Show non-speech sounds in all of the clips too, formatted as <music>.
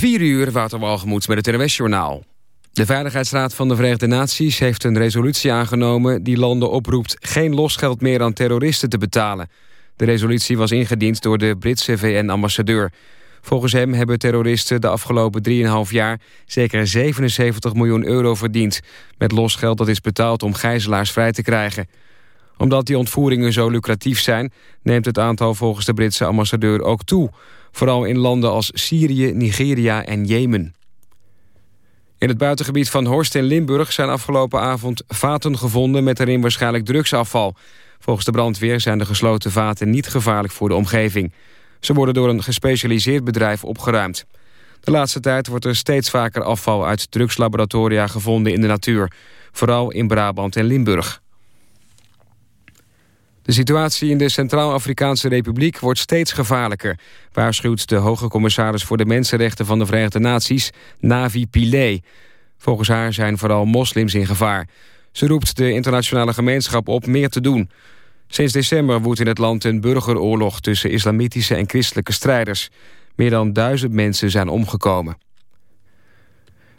4 uur, Waterwalgemoed met het NWS-journaal. De Veiligheidsraad van de Verenigde Naties heeft een resolutie aangenomen... die landen oproept geen losgeld meer aan terroristen te betalen. De resolutie was ingediend door de Britse VN-ambassadeur. Volgens hem hebben terroristen de afgelopen 3,5 jaar... zeker 77 miljoen euro verdiend... met losgeld dat is betaald om gijzelaars vrij te krijgen. Omdat die ontvoeringen zo lucratief zijn... neemt het aantal volgens de Britse ambassadeur ook toe... vooral in landen als Syrië, Nigeria en Jemen. In het buitengebied van Horst in Limburg zijn afgelopen avond vaten gevonden met erin waarschijnlijk drugsafval. Volgens de brandweer zijn de gesloten vaten niet gevaarlijk voor de omgeving. Ze worden door een gespecialiseerd bedrijf opgeruimd. De laatste tijd wordt er steeds vaker afval uit drugslaboratoria gevonden in de natuur. Vooral in Brabant en Limburg. De situatie in de Centraal-Afrikaanse Republiek wordt steeds gevaarlijker... waarschuwt de hoge commissaris voor de Mensenrechten van de Verenigde Naties, Navi Pillay. Volgens haar zijn vooral moslims in gevaar. Ze roept de internationale gemeenschap op meer te doen. Sinds december woedt in het land een burgeroorlog tussen islamitische en christelijke strijders. Meer dan duizend mensen zijn omgekomen.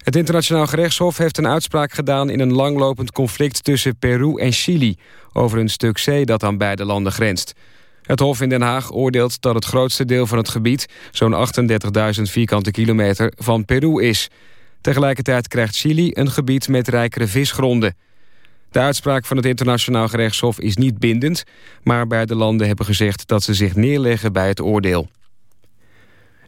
Het internationaal gerechtshof heeft een uitspraak gedaan... in een langlopend conflict tussen Peru en Chili... over een stuk zee dat aan beide landen grenst. Het Hof in Den Haag oordeelt dat het grootste deel van het gebied... zo'n 38.000 vierkante kilometer van Peru is. Tegelijkertijd krijgt Chili een gebied met rijkere visgronden. De uitspraak van het internationaal gerechtshof is niet bindend... maar beide landen hebben gezegd dat ze zich neerleggen bij het oordeel.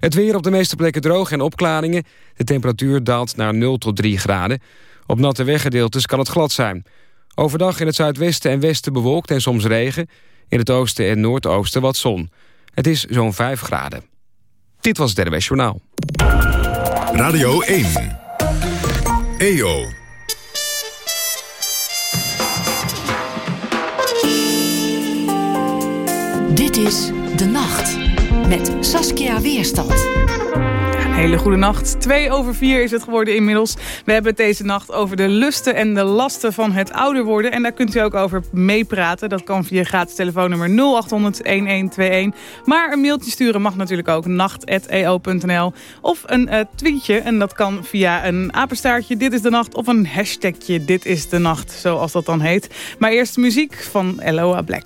Het weer op de meeste plekken droog en opklaringen. De temperatuur daalt naar 0 tot 3 graden. Op natte weggedeeltes kan het glad zijn. Overdag in het zuidwesten en westen bewolkt en soms regen. In het oosten en noordoosten wat zon. Het is zo'n 5 graden. Dit was het NWS Journaal. Radio 1. EO. Dit is De Nacht met Saskia Weerstand. Een hele goede nacht. Twee over vier is het geworden inmiddels. We hebben het deze nacht over de lusten en de lasten van het ouder worden. En daar kunt u ook over meepraten. Dat kan via gratis telefoonnummer 0800-1121. Maar een mailtje sturen mag natuurlijk ook nacht.eo.nl. Of een uh, tweetje. En dat kan via een apenstaartje Dit is de Nacht. Of een hashtagje Dit is de Nacht. Zoals dat dan heet. Maar eerst muziek van Eloa Black.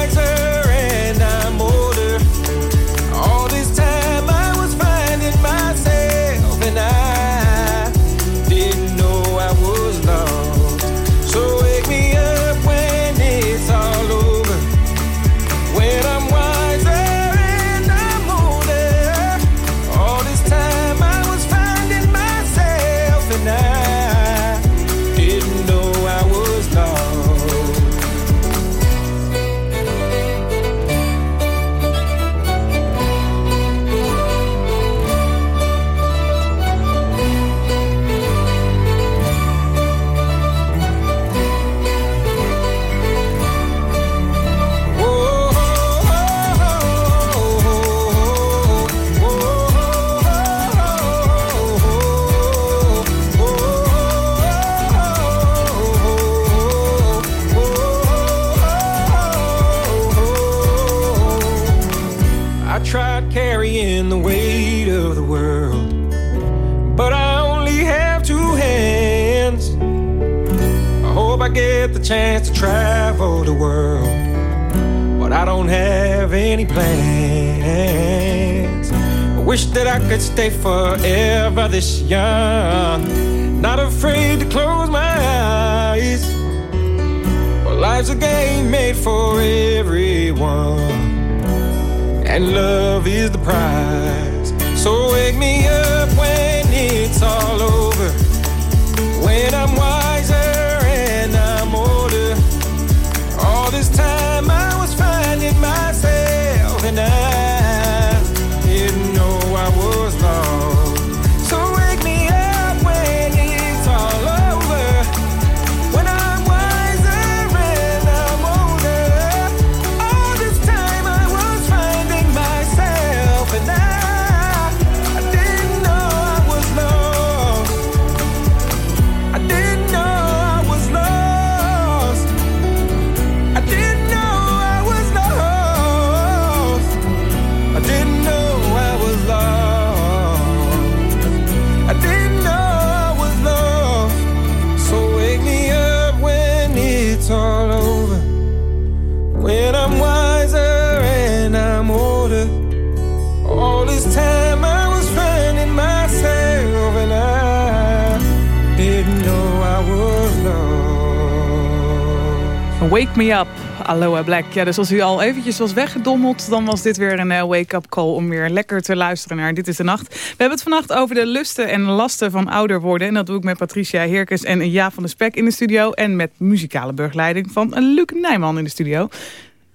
Me Up, Aloha Black. Ja, dus als u al eventjes was weggedommeld... dan was dit weer een eh, wake-up call om weer lekker te luisteren naar Dit is de Nacht. We hebben het vannacht over de lusten en lasten van ouder worden. En dat doe ik met Patricia Heerkes en Ja van de Spek in de studio... en met muzikale begeleiding van Luc Nijman in de studio.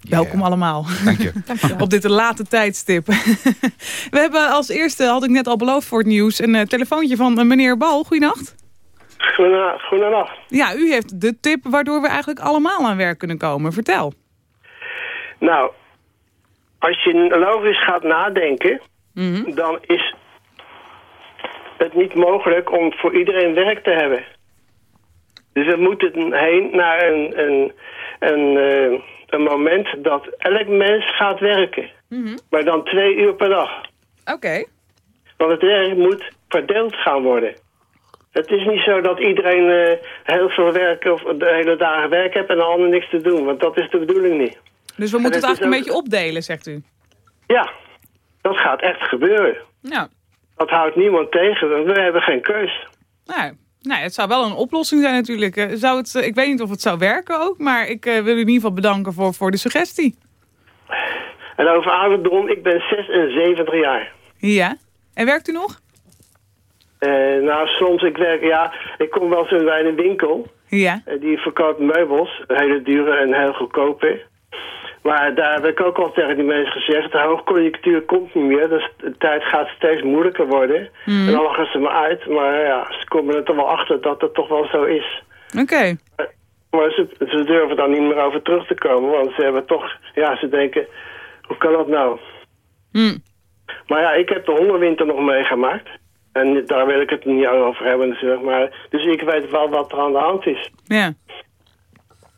Welkom allemaal. Dank je. <laughs> Op dit late tijdstip. <laughs> We hebben als eerste, had ik net al beloofd voor het nieuws... een eh, telefoontje van eh, meneer Bal. Goedenacht. Goedenacht. Goedenacht. Ja, u heeft de tip waardoor we eigenlijk allemaal aan werk kunnen komen. Vertel. Nou, als je logisch gaat nadenken, dan is het niet mogelijk om voor iedereen werk te hebben. Dus we moeten heen naar een, een, een, eh, een moment dat elk mens gaat werken. Maar dan twee uur per dag. Oké. Want het werk moet verdeeld gaan worden. Het is niet zo dat iedereen eh, heel veel werk of de hele dagen werk heeft en de ander niks te doen. Want dat is de bedoeling niet. Dus we moeten het het eigenlijk een beetje opdelen, zegt u. Ja, dat gaat echt gebeuren. Nou, Dat houdt niemand tegen. We hebben geen keus. nou, nou, het zou wel een oplossing zijn natuurlijk. Eh, Zou het, eh, ik weet niet of het zou werken ook, maar ik wil u in ieder geval bedanken voor, voor de suggestie. En over ouderdom, ik ben 76 jaar. Ja. En werkt u nog? Eh, nou, soms ik werk, ja, ik kom wel eens bij een winkel. Ja. Eh, die verkoopt meubels, hele dure en heel goedkope. Maar daar heb ik ook al tegen die mensen gezegd, de hoogconjunctuur komt niet meer. Dus de tijd gaat steeds moeilijker worden. En dan lachen ze me uit. Maar ja, ze komen er toch wel achter dat het toch wel zo is. Oké. Maar ze, ze durven daar niet meer over terug te komen. Want ze hebben toch, ja, ze denken, hoe kan dat nou? Hm. Maar ja, ik heb de hongerwinter nog meegemaakt. En daar wil ik het niet over hebben natuurlijk. Maar, dus ik weet wel wat er aan de hand is. Ja.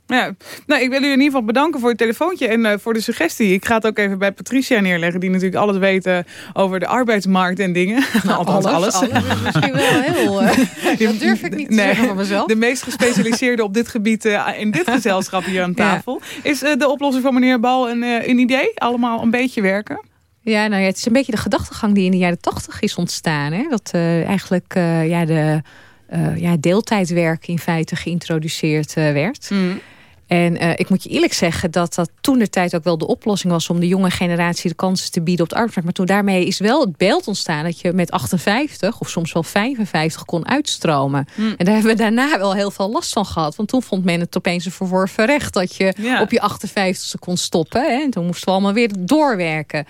Ja, nou, ik wil u in ieder geval bedanken voor het telefoontje en eh, voor de suggestie. Ik ga het ook even bij Patricia neerleggen, die natuurlijk alles weet eh, over de arbeidsmarkt en dingen. <laughs> Althans, alles. Misschien wel heel... eh, <laughs> <laughs> dat durf ik niet te Nee, zeggen van mezelf. De meest gespecialiseerde op dit gebied in dit gezelschap hier aan Ja. tafel. Is eh, de oplossing van meneer Bal een, eh, een idee? Allemaal een beetje werken? Ja, nou ja, het is een beetje de gedachtegang die in de jaren tachtig is ontstaan. Hè? Dat eh, eigenlijk eh, ja, de eh, ja, deeltijdwerk in feite geïntroduceerd werd. En eh, ik moet je eerlijk zeggen dat dat toen de tijd ook wel de oplossing was... om de jonge generatie de kansen te bieden op de arbeidsmarkt. Maar toen daarmee is wel het beeld ontstaan dat je met 58 of soms wel 55 kon uitstromen. En daar hebben we daarna wel heel veel last van gehad. Want toen vond men het opeens een verworven recht dat je Ja. op je 58ste kon stoppen. Hè? En toen moesten we allemaal weer doorwerken.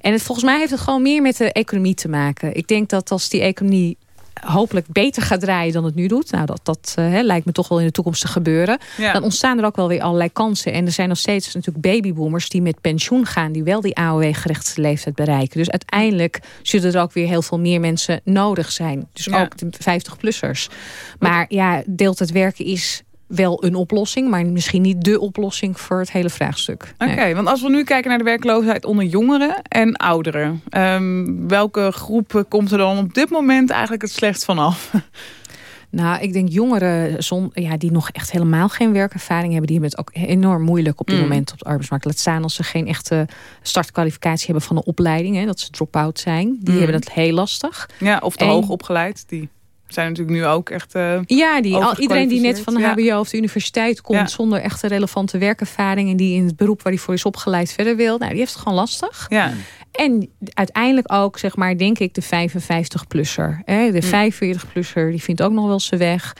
En het, volgens mij heeft het gewoon meer met de economie te maken. Ik denk dat als die economie hopelijk beter gaat draaien dan het nu doet. Nou, dat, dat eh, hè, lijkt me toch wel in de toekomst te gebeuren. Ja. Dan ontstaan er ook wel weer allerlei kansen. En er zijn nog steeds natuurlijk babyboomers die met pensioen gaan... die wel die AOW-gerechtigde leeftijd bereiken. Dus uiteindelijk zullen er ook weer heel veel meer mensen nodig zijn. Dus Ja. ook de 50-plussers. Maar ja, deeltijd werken is wel een oplossing... maar misschien niet de oplossing voor het hele vraagstuk. Oké, want als we nu kijken naar de werkloosheid onder jongeren en ouderen. ehm, welke groep komt er dan op dit moment eigenlijk het slechtst vanaf? <laughs> Nou, ik denk jongeren zon, ja, die nog echt helemaal geen werkervaring hebben... die hebben het ook enorm moeilijk op dit Mm. moment op de arbeidsmarkt. Laat staan als ze geen echte startkwalificatie hebben van een opleiding. Hè, dat ze drop-out zijn. Die Mm. hebben het heel lastig. Ja, of te En- hoog opgeleid. Die. Zijn natuurlijk nu ook echt uh, Ja, die, al, iedereen die net van de hbo of de universiteit komt... zonder echte relevante werkervaring... en die in het beroep waar hij voor is opgeleid verder wil... Nou, die heeft het gewoon lastig. Ja. En uiteindelijk ook, zeg maar, denk ik, de 55-plusser. De 45-plusser, hm. die vindt ook nog wel zijn weg.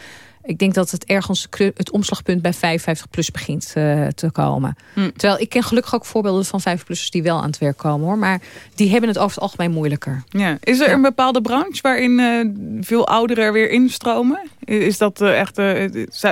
Ik denk dat het ergens het omslagpunt bij 55 plus begint uh, te komen. Hm. Terwijl ik ken gelukkig ook voorbeelden van 5-plussers die wel aan het werk komen. hoor. Maar die hebben het over het algemeen moeilijker. Ja. Is er een bepaalde branche waarin uh, veel ouderen er weer instromen? Is dat uh, echt,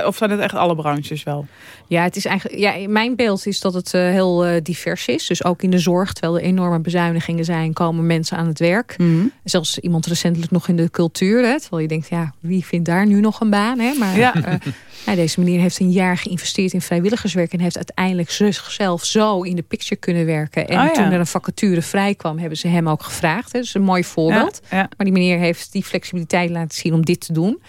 of zijn het echt alle branches wel? Ja, het is eigenlijk, ja, mijn beeld is dat het heel divers is. Dus ook in de zorg, terwijl er enorme bezuinigingen zijn, komen mensen aan het werk. Mm Zelfs iemand recentelijk nog in de cultuur. Hè, terwijl je denkt, ja, wie vindt daar nu nog een baan? Hè? Maar ja. Uh, <laughs> deze meneer heeft een jaar geïnvesteerd in vrijwilligerswerk... en heeft uiteindelijk zichzelf zo in de picture kunnen werken. En oh, toen er een vacature vrij kwam, hebben ze hem ook gevraagd. Hè. Dat is een mooi voorbeeld. Maar die meneer heeft die flexibiliteit laten zien om dit te doen.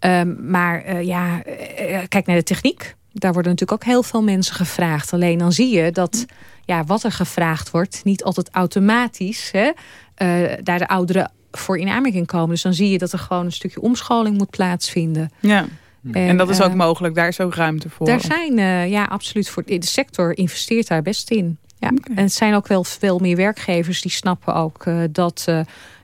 Um, maar uh, ja, uh, kijk naar de techniek. Daar worden natuurlijk ook heel veel mensen gevraagd. Alleen dan zie je dat ja, wat er gevraagd wordt... niet altijd automatisch hè, daar de ouderen voor in aanmerking komen. Dus dan zie je dat er gewoon een stukje omscholing moet plaatsvinden. Ja. En, dat is ook eh, mogelijk, daar is ook ruimte voor. Daar zijn, uh, ja, absoluut. Voor, de sector investeert daar best in. Ja. En het zijn ook wel veel meer werkgevers die snappen ook uh, dat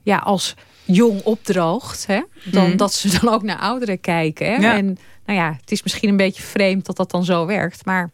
ja, als jong opdroogt, hè, dan mhm. dat ze dan ook naar ouderen kijken. Hè. Ja. En nou ja, het is misschien een beetje vreemd dat dat dan zo werkt. Maar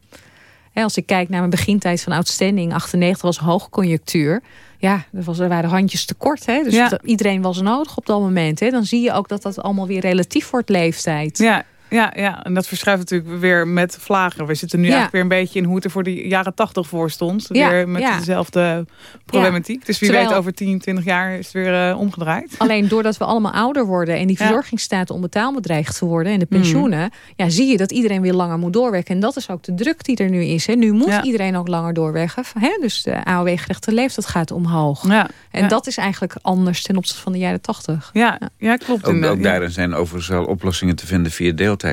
hè, als ik kijk naar mijn begintijd van outstanding, 98 was hoogconjunctuur ja, er, was, er waren handjes tekort. Hè? Dus iedereen was nodig op dat moment. Hè? Dan zie je ook dat dat allemaal weer relatief wordt leeftijd. Ja, ja, ja, en dat verschuift natuurlijk weer met vlagen. We zitten nu eigenlijk weer een beetje in hoe het er voor de jaren tachtig voor stond. Ja, weer met dezelfde problematiek. Dus wie weet over 10, 20 jaar is het weer uh, omgedraaid. Alleen doordat we allemaal ouder worden en die verzorgingsstaat onbetaalbaar dreigt te worden en de pensioenen, mm. ja, zie je dat iedereen weer langer moet doorwerken. En dat is ook de druk die er nu is. Hè. Nu moet iedereen ook langer doorwerken. Hè? Dus de AOW-gerechte leeftijd gaat omhoog. Ja, en dat is eigenlijk anders ten opzichte van de jaren 80. Ja, ja. klopt. Ook, ook daarin zijn overigens wel oplossingen te vinden via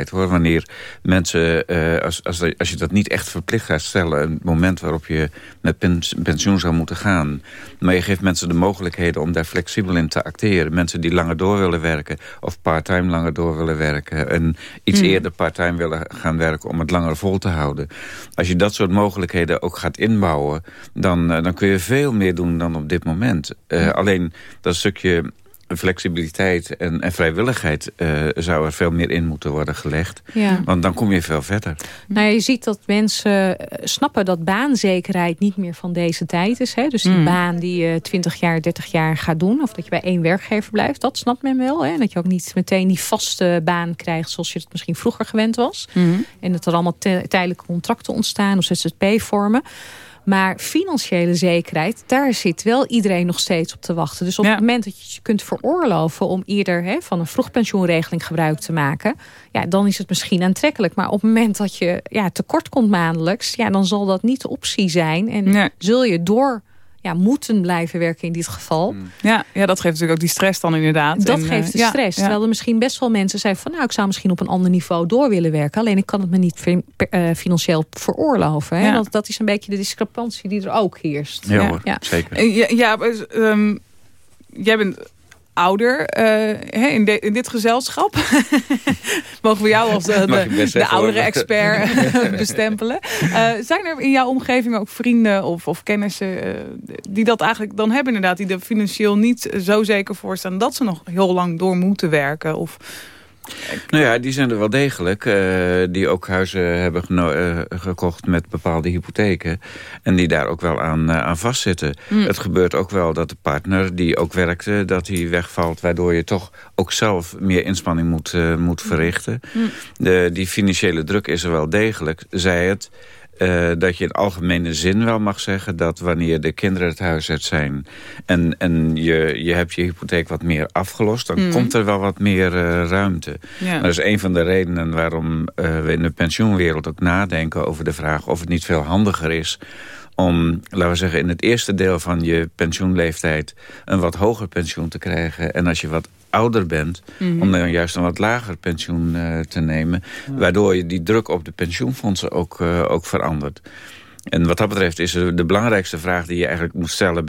hoor. Wanneer mensen, uh, als, als, als je dat niet echt verplicht gaat stellen... een moment waarop je met pensioen zou moeten gaan... maar je geeft mensen de mogelijkheden om daar flexibel in te acteren. Mensen die langer door willen werken of parttime langer door willen werken... en iets hmm. eerder parttime willen gaan werken om het langer vol te houden. Als je dat soort mogelijkheden ook gaat inbouwen... dan, uh, dan kun je veel meer doen dan op dit moment. Uh, alleen dat stukje flexibiliteit en, en vrijwilligheid uh, zou er veel meer in moeten worden gelegd. Ja. Want dan kom je veel verder. Nou, je ziet dat mensen eh, snappen dat baanzekerheid niet meer van deze tijd is. Hè? Dus die mm. baan die je 20 jaar, 30 jaar gaat doen. Of dat je bij één werkgever blijft. Dat snapt men wel. Hè? Dat je ook niet meteen die vaste baan krijgt zoals je het misschien vroeger gewend was. Mm. En dat er allemaal tijdelijke contracten ontstaan of ZZP-vormen. Maar financiële zekerheid, daar zit wel iedereen nog steeds op te wachten. Dus op het moment dat je je kunt veroorloven om eerder hè, van een vroegpensioenregeling gebruik te maken, ja, dan is het misschien aantrekkelijk. Maar op het moment dat je ja, tekort komt maandelijks, ja, dan zal dat niet de optie zijn. En zul je door ja, moeten blijven werken in dit geval. Hmm. Ja, ja, dat geeft natuurlijk ook die stress dan inderdaad. Dat geeft de eh, stress. Terwijl er misschien best wel mensen zijn van... nou, ik zou misschien op een ander niveau door willen werken. Alleen ik kan het me niet uh, financieel veroorloven. Hè? Want dat is een beetje de discrepantie die er ook heerst. Ja, hoor, zeker. Eh, ja, ja um, jij bent ouder uh, in, de, in, dit gezelschap. <laughs> Mogen we jou als de, de, de oudere expert <laughs> bestempelen. Uh, zijn er in jouw omgeving ook vrienden of, of kennissen die dat eigenlijk dan hebben inderdaad. Die er financieel niet zo zeker voor staan dat ze nog heel lang door moeten werken? Of nou ja, die zijn er wel degelijk. Uh, die ook huizen hebben uh, gekocht met bepaalde hypotheken. En die daar ook wel aan, uh, aan vastzitten. Mm. Het gebeurt ook wel dat de partner die ook werkte... dat hij wegvalt, waardoor je toch ook zelf meer inspanning moet, moet verrichten. Mm. De, die financiële druk is er wel degelijk. Zij het uh, dat je in algemene zin wel mag zeggen... dat wanneer de kinderen het huis uit zijn... en, en je, je hebt je hypotheek wat meer afgelost... dan mhm. komt er wel wat meer uh, ruimte. Dat is een van de redenen waarom uh, we in de pensioenwereld ook nadenken... over de vraag of het niet veel handiger is om, laten we zeggen, in het eerste deel van je pensioenleeftijd... een wat hoger pensioen te krijgen. En als je wat ouder bent, mhm. om dan juist een wat lager pensioen uh, te nemen. Waardoor je die druk op de pensioenfondsen ook, uh, ook verandert. En wat dat betreft is de belangrijkste vraag die je eigenlijk moet stellen...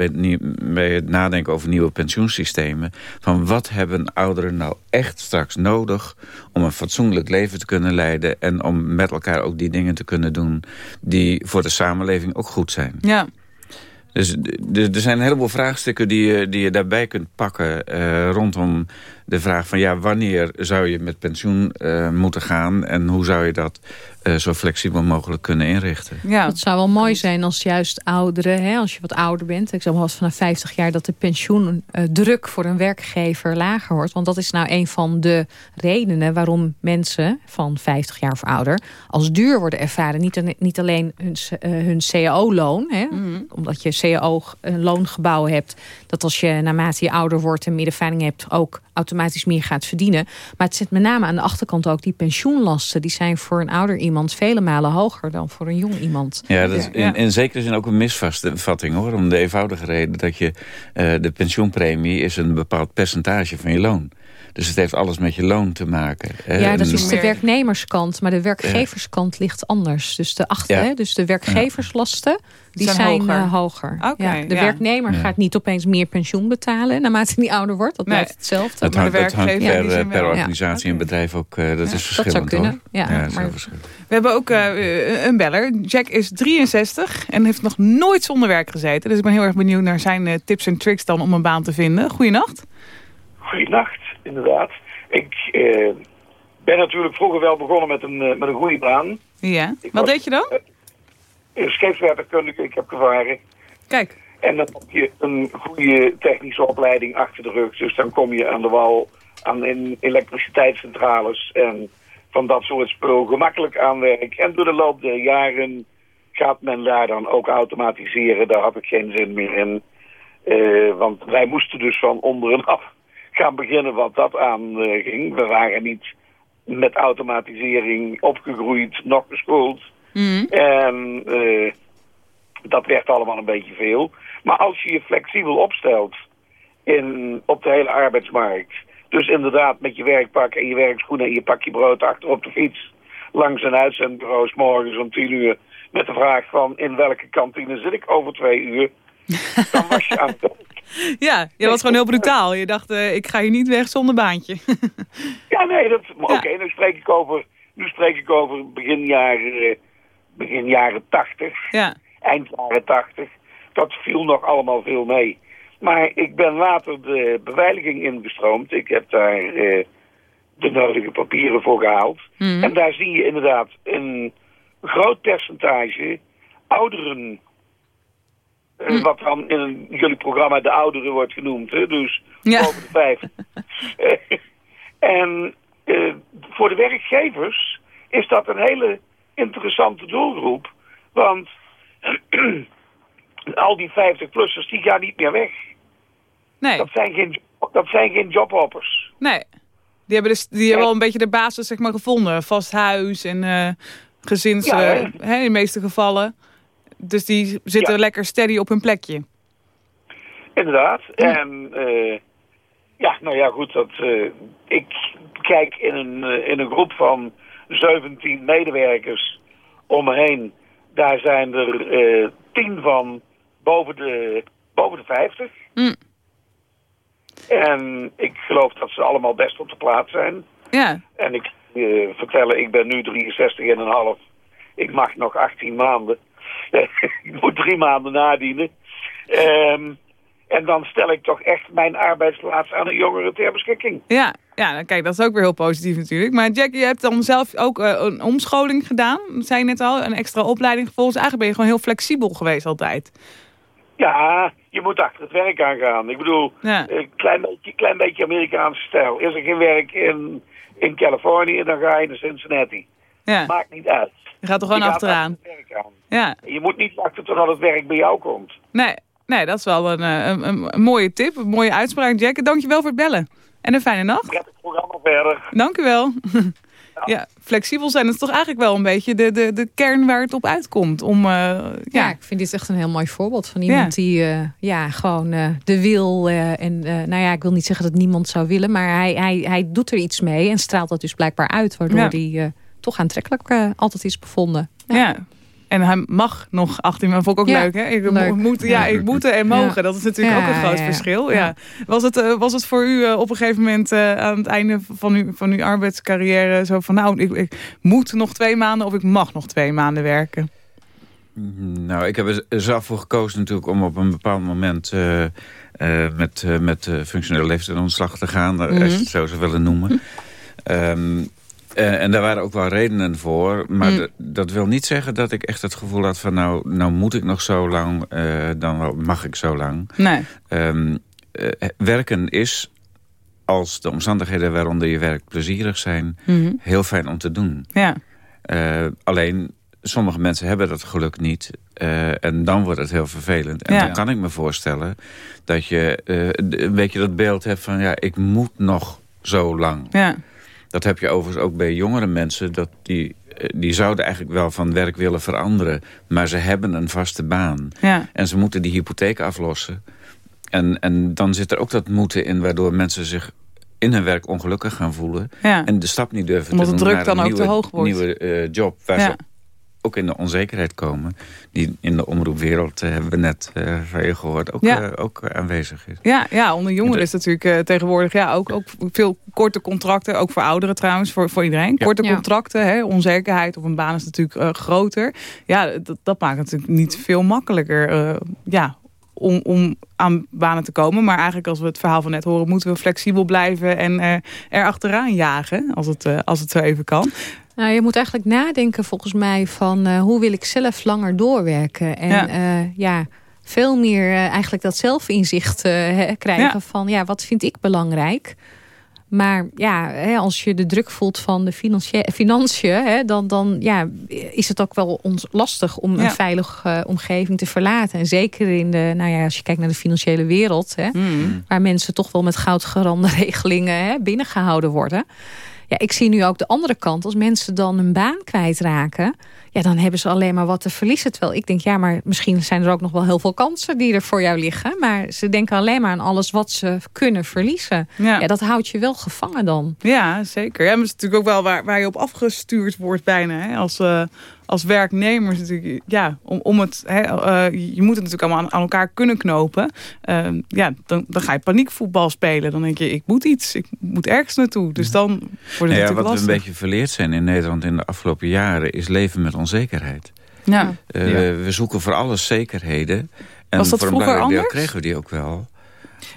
bij het nadenken over nieuwe pensioensystemen... van wat hebben ouderen nou echt straks nodig... om een fatsoenlijk leven te kunnen leiden... en om met elkaar ook die dingen te kunnen doen... die voor de samenleving ook goed zijn. Ja. Dus er zijn een heleboel vraagstukken die je, die je daarbij kunt pakken... Uh, rondom de vraag van ja, wanneer zou je met pensioen uh, moeten gaan... en hoe zou je dat uh, zo flexibel mogelijk kunnen inrichten. Ja, het zou wel mooi zijn als juist ouderen, hè, als je wat ouder bent... ik zeg maar vanaf 50 jaar dat de pensioendruk voor een werkgever lager wordt. Want dat is nou een van de redenen waarom mensen van 50 jaar of ouder... als duur worden ervaren. Niet, niet alleen hun, uh, hun cao-loon, mm omdat je cao-loongebouw hebt... dat als je naarmate je ouder wordt en middenveiling hebt... ook automatisch meer gaat verdienen. Maar het zit met name aan de achterkant ook die pensioenlasten. Die zijn voor een ouder iemand vele malen hoger dan voor een jong iemand. Ja, dat is in, in zekere zin ook een misvatting hoor. Om de eenvoudige reden dat je uh, de pensioenpremie is een bepaald percentage van je loon. Dus het heeft alles met je loon te maken. Ja, dat is de werknemerskant. Maar de werkgeverskant ligt anders. Dus de, achter, hè, dus de werkgeverslasten die zijn, zijn hoger. Uh, ja, de werknemer gaat niet opeens meer pensioen betalen... naarmate hij ouder wordt. Dat blijft hetzelfde. Het hangt, het hangt per, per organisatie en bedrijf ook. Uh, dat is verschillend, Dat zou kunnen, ja. maar, we hebben ook uh, een beller. Jack is 63 en heeft nog nooit zonder werk gezeten. Dus ik ben heel erg benieuwd naar zijn tips en tricks dan om een baan te vinden. Goeienacht. Goeienacht inderdaad. Ik eh, ben natuurlijk vroeger wel begonnen met een, eh, met een goede baan. Ja, wat deed je dan? Uh, scheepswerterkundige, ik heb gevaren. Kijk. En dan heb je een goede technische opleiding achter de rug. Dus dan kom je aan de wal aan in elektriciteitscentrales en van dat soort spul gemakkelijk aan werk. En door de loop der jaren gaat men daar dan ook automatiseren. Daar had ik geen zin meer in. want wij moesten dus van onder en af gaan beginnen wat dat aanging. We waren niet met automatisering opgegroeid, nog geschoold. Mm. En uh, dat werd allemaal een beetje veel. Maar als je je flexibel opstelt in, op de hele arbeidsmarkt... dus inderdaad met je werkpak en je werkschoenen en je pakje brood achter op de fiets... langs een uitzendbureau morgens om tien uur... met de vraag van in welke kantine zit ik over twee uur... dan was je aan het <laughs> <laughs> Ja, je was gewoon heel brutaal. Je dacht, uh, ik ga hier niet weg zonder baantje. <laughs> ja, nee, dat, oké, okay, nu spreek ik over, nu spreek ik over begin jaren, begin jaren 80. Ja. Eind jaren 80. Dat viel nog allemaal veel mee. Maar ik ben later de beveiliging ingestroomd. Ik heb daar uh, de nodige papieren voor gehaald. Mm. En daar zie je inderdaad een groot percentage ouderen uh, wat dan in jullie programma de ouderen wordt genoemd. Hè? Dus ja. boven de vijf. <laughs> en uh, voor de werkgevers is dat een hele interessante doelgroep. Want <clears throat> al die 50-plussers die gaan niet meer weg. Nee. Dat zijn geen, dat zijn geen jobhoppers. Nee. Die hebben, dus, die hebben wel een beetje de basis zeg maar, gevonden. Vast huis en uh, gezins... Ja, in de meeste gevallen. Dus die zitten ja. lekker steady op hun plekje. Inderdaad. Ja. En uh, ja, nou ja, goed. Dat, uh, ik kijk in een, uh, in een groep van 17 medewerkers om me heen. Daar zijn er 10 van boven de, boven de 50. Mm. En ik geloof dat ze allemaal best op de plaats zijn. Ja. En ik vertellen, ik ben nu 63 en een half. Ik mag nog 18 maanden. <laughs> ik moet drie maanden nadienen. Um, en dan stel ik toch echt mijn arbeidsplaats aan een jongere ter beschikking. Ja, ja kijk, dat is ook weer heel positief natuurlijk. Maar Jack, je hebt dan zelf ook uh, een omscholing gedaan. Dat zei je net al, een extra opleiding gevolgd. Dus eigenlijk ben je gewoon heel flexibel geweest altijd. Ja, je moet achter het werk aangaan. Ik bedoel, ja. een klein beetje, klein beetje Amerikaanse stijl. Is er geen werk in, in Californië, dan ga je naar Cincinnati. Ja. Maakt niet uit. Je gaat er gewoon achteraan. Aan. Ja. Je moet niet wachten totdat het werk bij jou komt. Nee, nee dat is wel een, een, een, een mooie tip. Een mooie uitspraak, Jack. Dankjewel voor het bellen. En een fijne nacht. Prettig programma verder. Dank u wel. Ja. <laughs> ja. flexibel zijn is toch eigenlijk wel een beetje de, de, de kern waar het op uitkomt. Om, uh, ja. ja. ik vind dit echt een heel mooi voorbeeld van iemand ja. die uh, ja, gewoon uh, de wil. en nou ja, ik wil niet zeggen dat niemand zou willen, maar hij, hij, hij doet er iets mee en straalt dat dus blijkbaar uit. Waardoor hij toch aantrekkelijk uh, altijd is bevonden. Ja. ja. En hij mag nog 18 maanden. Vond ik ook leuk, hè? Ik moet, ja, ik moet en mogen. Dat is natuurlijk ook een groot verschil. Ja. Was, het, uh, was het voor u uh, op een gegeven moment uh, aan het einde van, uw, van uw arbeidscarrière... zo van, nou, ik, ik moet nog twee maanden of ik mag nog twee maanden werken? Nou, ik heb er zelf voor gekozen natuurlijk om op een bepaald moment... met, met functionele leeftijd te gaan, mm -hmm. als je het zo zou willen noemen. Um, <laughs> uh, en daar waren ook wel redenen voor. Maar mm. dat wil niet zeggen dat ik echt het gevoel had van... nou, nou moet ik nog zo lang, uh, dan mag ik zo lang. Nee. Um, uh, werken is, als de omstandigheden waaronder je werkt plezierig zijn... Mm. heel fijn om te doen. Ja. alleen, sommige mensen hebben dat geluk niet. en dan wordt het heel vervelend. En ja. dan kan ik me voorstellen dat je een beetje dat beeld hebt van... ja, ik moet nog zo lang. Ja. Dat heb je overigens ook bij jongere mensen. Dat die, eh, die zouden eigenlijk wel van werk willen veranderen. Maar ze hebben een vaste baan. Ja. En ze moeten die hypotheek aflossen. En, en dan zit er ook dat moeten in... waardoor mensen zich in hun werk ongelukkig gaan voelen. Ja. En de stap niet durven Omdat te doen druk dan ook nieuwe, te hoog wordt. nieuwe uh, job. Waar ja. ze ook in de onzekerheid komen. Die in de omroepwereld, uh, hebben we net uh, van je gehoord, ook, Ja. uh, ook aanwezig is. Ja, ja, onder jongeren is natuurlijk uh, tegenwoordig ja, ook, ook veel korte contracten. Ook voor ouderen trouwens, voor, voor iedereen. Ja. Korte Ja. contracten, hè, onzekerheid op een baan is natuurlijk uh, groter. Ja, dat, dat maakt het natuurlijk niet veel makkelijker uh, ja, om, om aan banen te komen. Maar eigenlijk als we het verhaal van net horen... moeten we flexibel blijven en uh, er achteraan jagen. Als het, uh, als het zo even kan. Nou, je moet eigenlijk nadenken volgens mij van uh, hoe wil ik zelf langer doorwerken. En Ja. ja, ja veel meer uh, eigenlijk dat zelfinzicht krijgen Ja. van ja, wat vind ik belangrijk. Maar ja, hè, als je de druk voelt van de financiën, hè, dan, dan ja, is het ook wel ons lastig om Ja. een veilige omgeving te verlaten. En zeker in de, nou ja, als je kijkt naar de financiële wereld, hè, Mm. waar mensen toch wel met goudgerande <laughs> regelingen hè, binnengehouden worden. Ja, ik zie nu ook de andere kant. Als mensen dan een baan kwijtraken... ja, dan hebben ze alleen maar wat te verliezen. Terwijl ik denk, ja, maar misschien zijn er ook nog wel heel veel kansen... die er voor jou liggen. Maar ze denken alleen maar aan alles wat ze kunnen verliezen. Ja. Ja, dat houdt je wel gevangen dan. Ja, zeker. Ja, maar het is natuurlijk ook wel waar, waar je op afgestuurd wordt bijna. Hè? Als, uh, als werknemers natuurlijk. Ja, om, om het, hè, uh, je moet het natuurlijk allemaal aan, aan elkaar kunnen knopen. Uh, ja, dan, dan ga je paniekvoetbal spelen. Dan denk je, ik moet iets. Ik moet ergens naartoe. Dus dan wordt het Nou ja, natuurlijk wat lastig. we een beetje verleerd zijn in Nederland in de afgelopen jaren... is leven met onzekerheid. Ja. Uh, Ja. we, zoeken voor alles zekerheden. En Was dat voor een vroeger deel anders? kregen we die ook wel.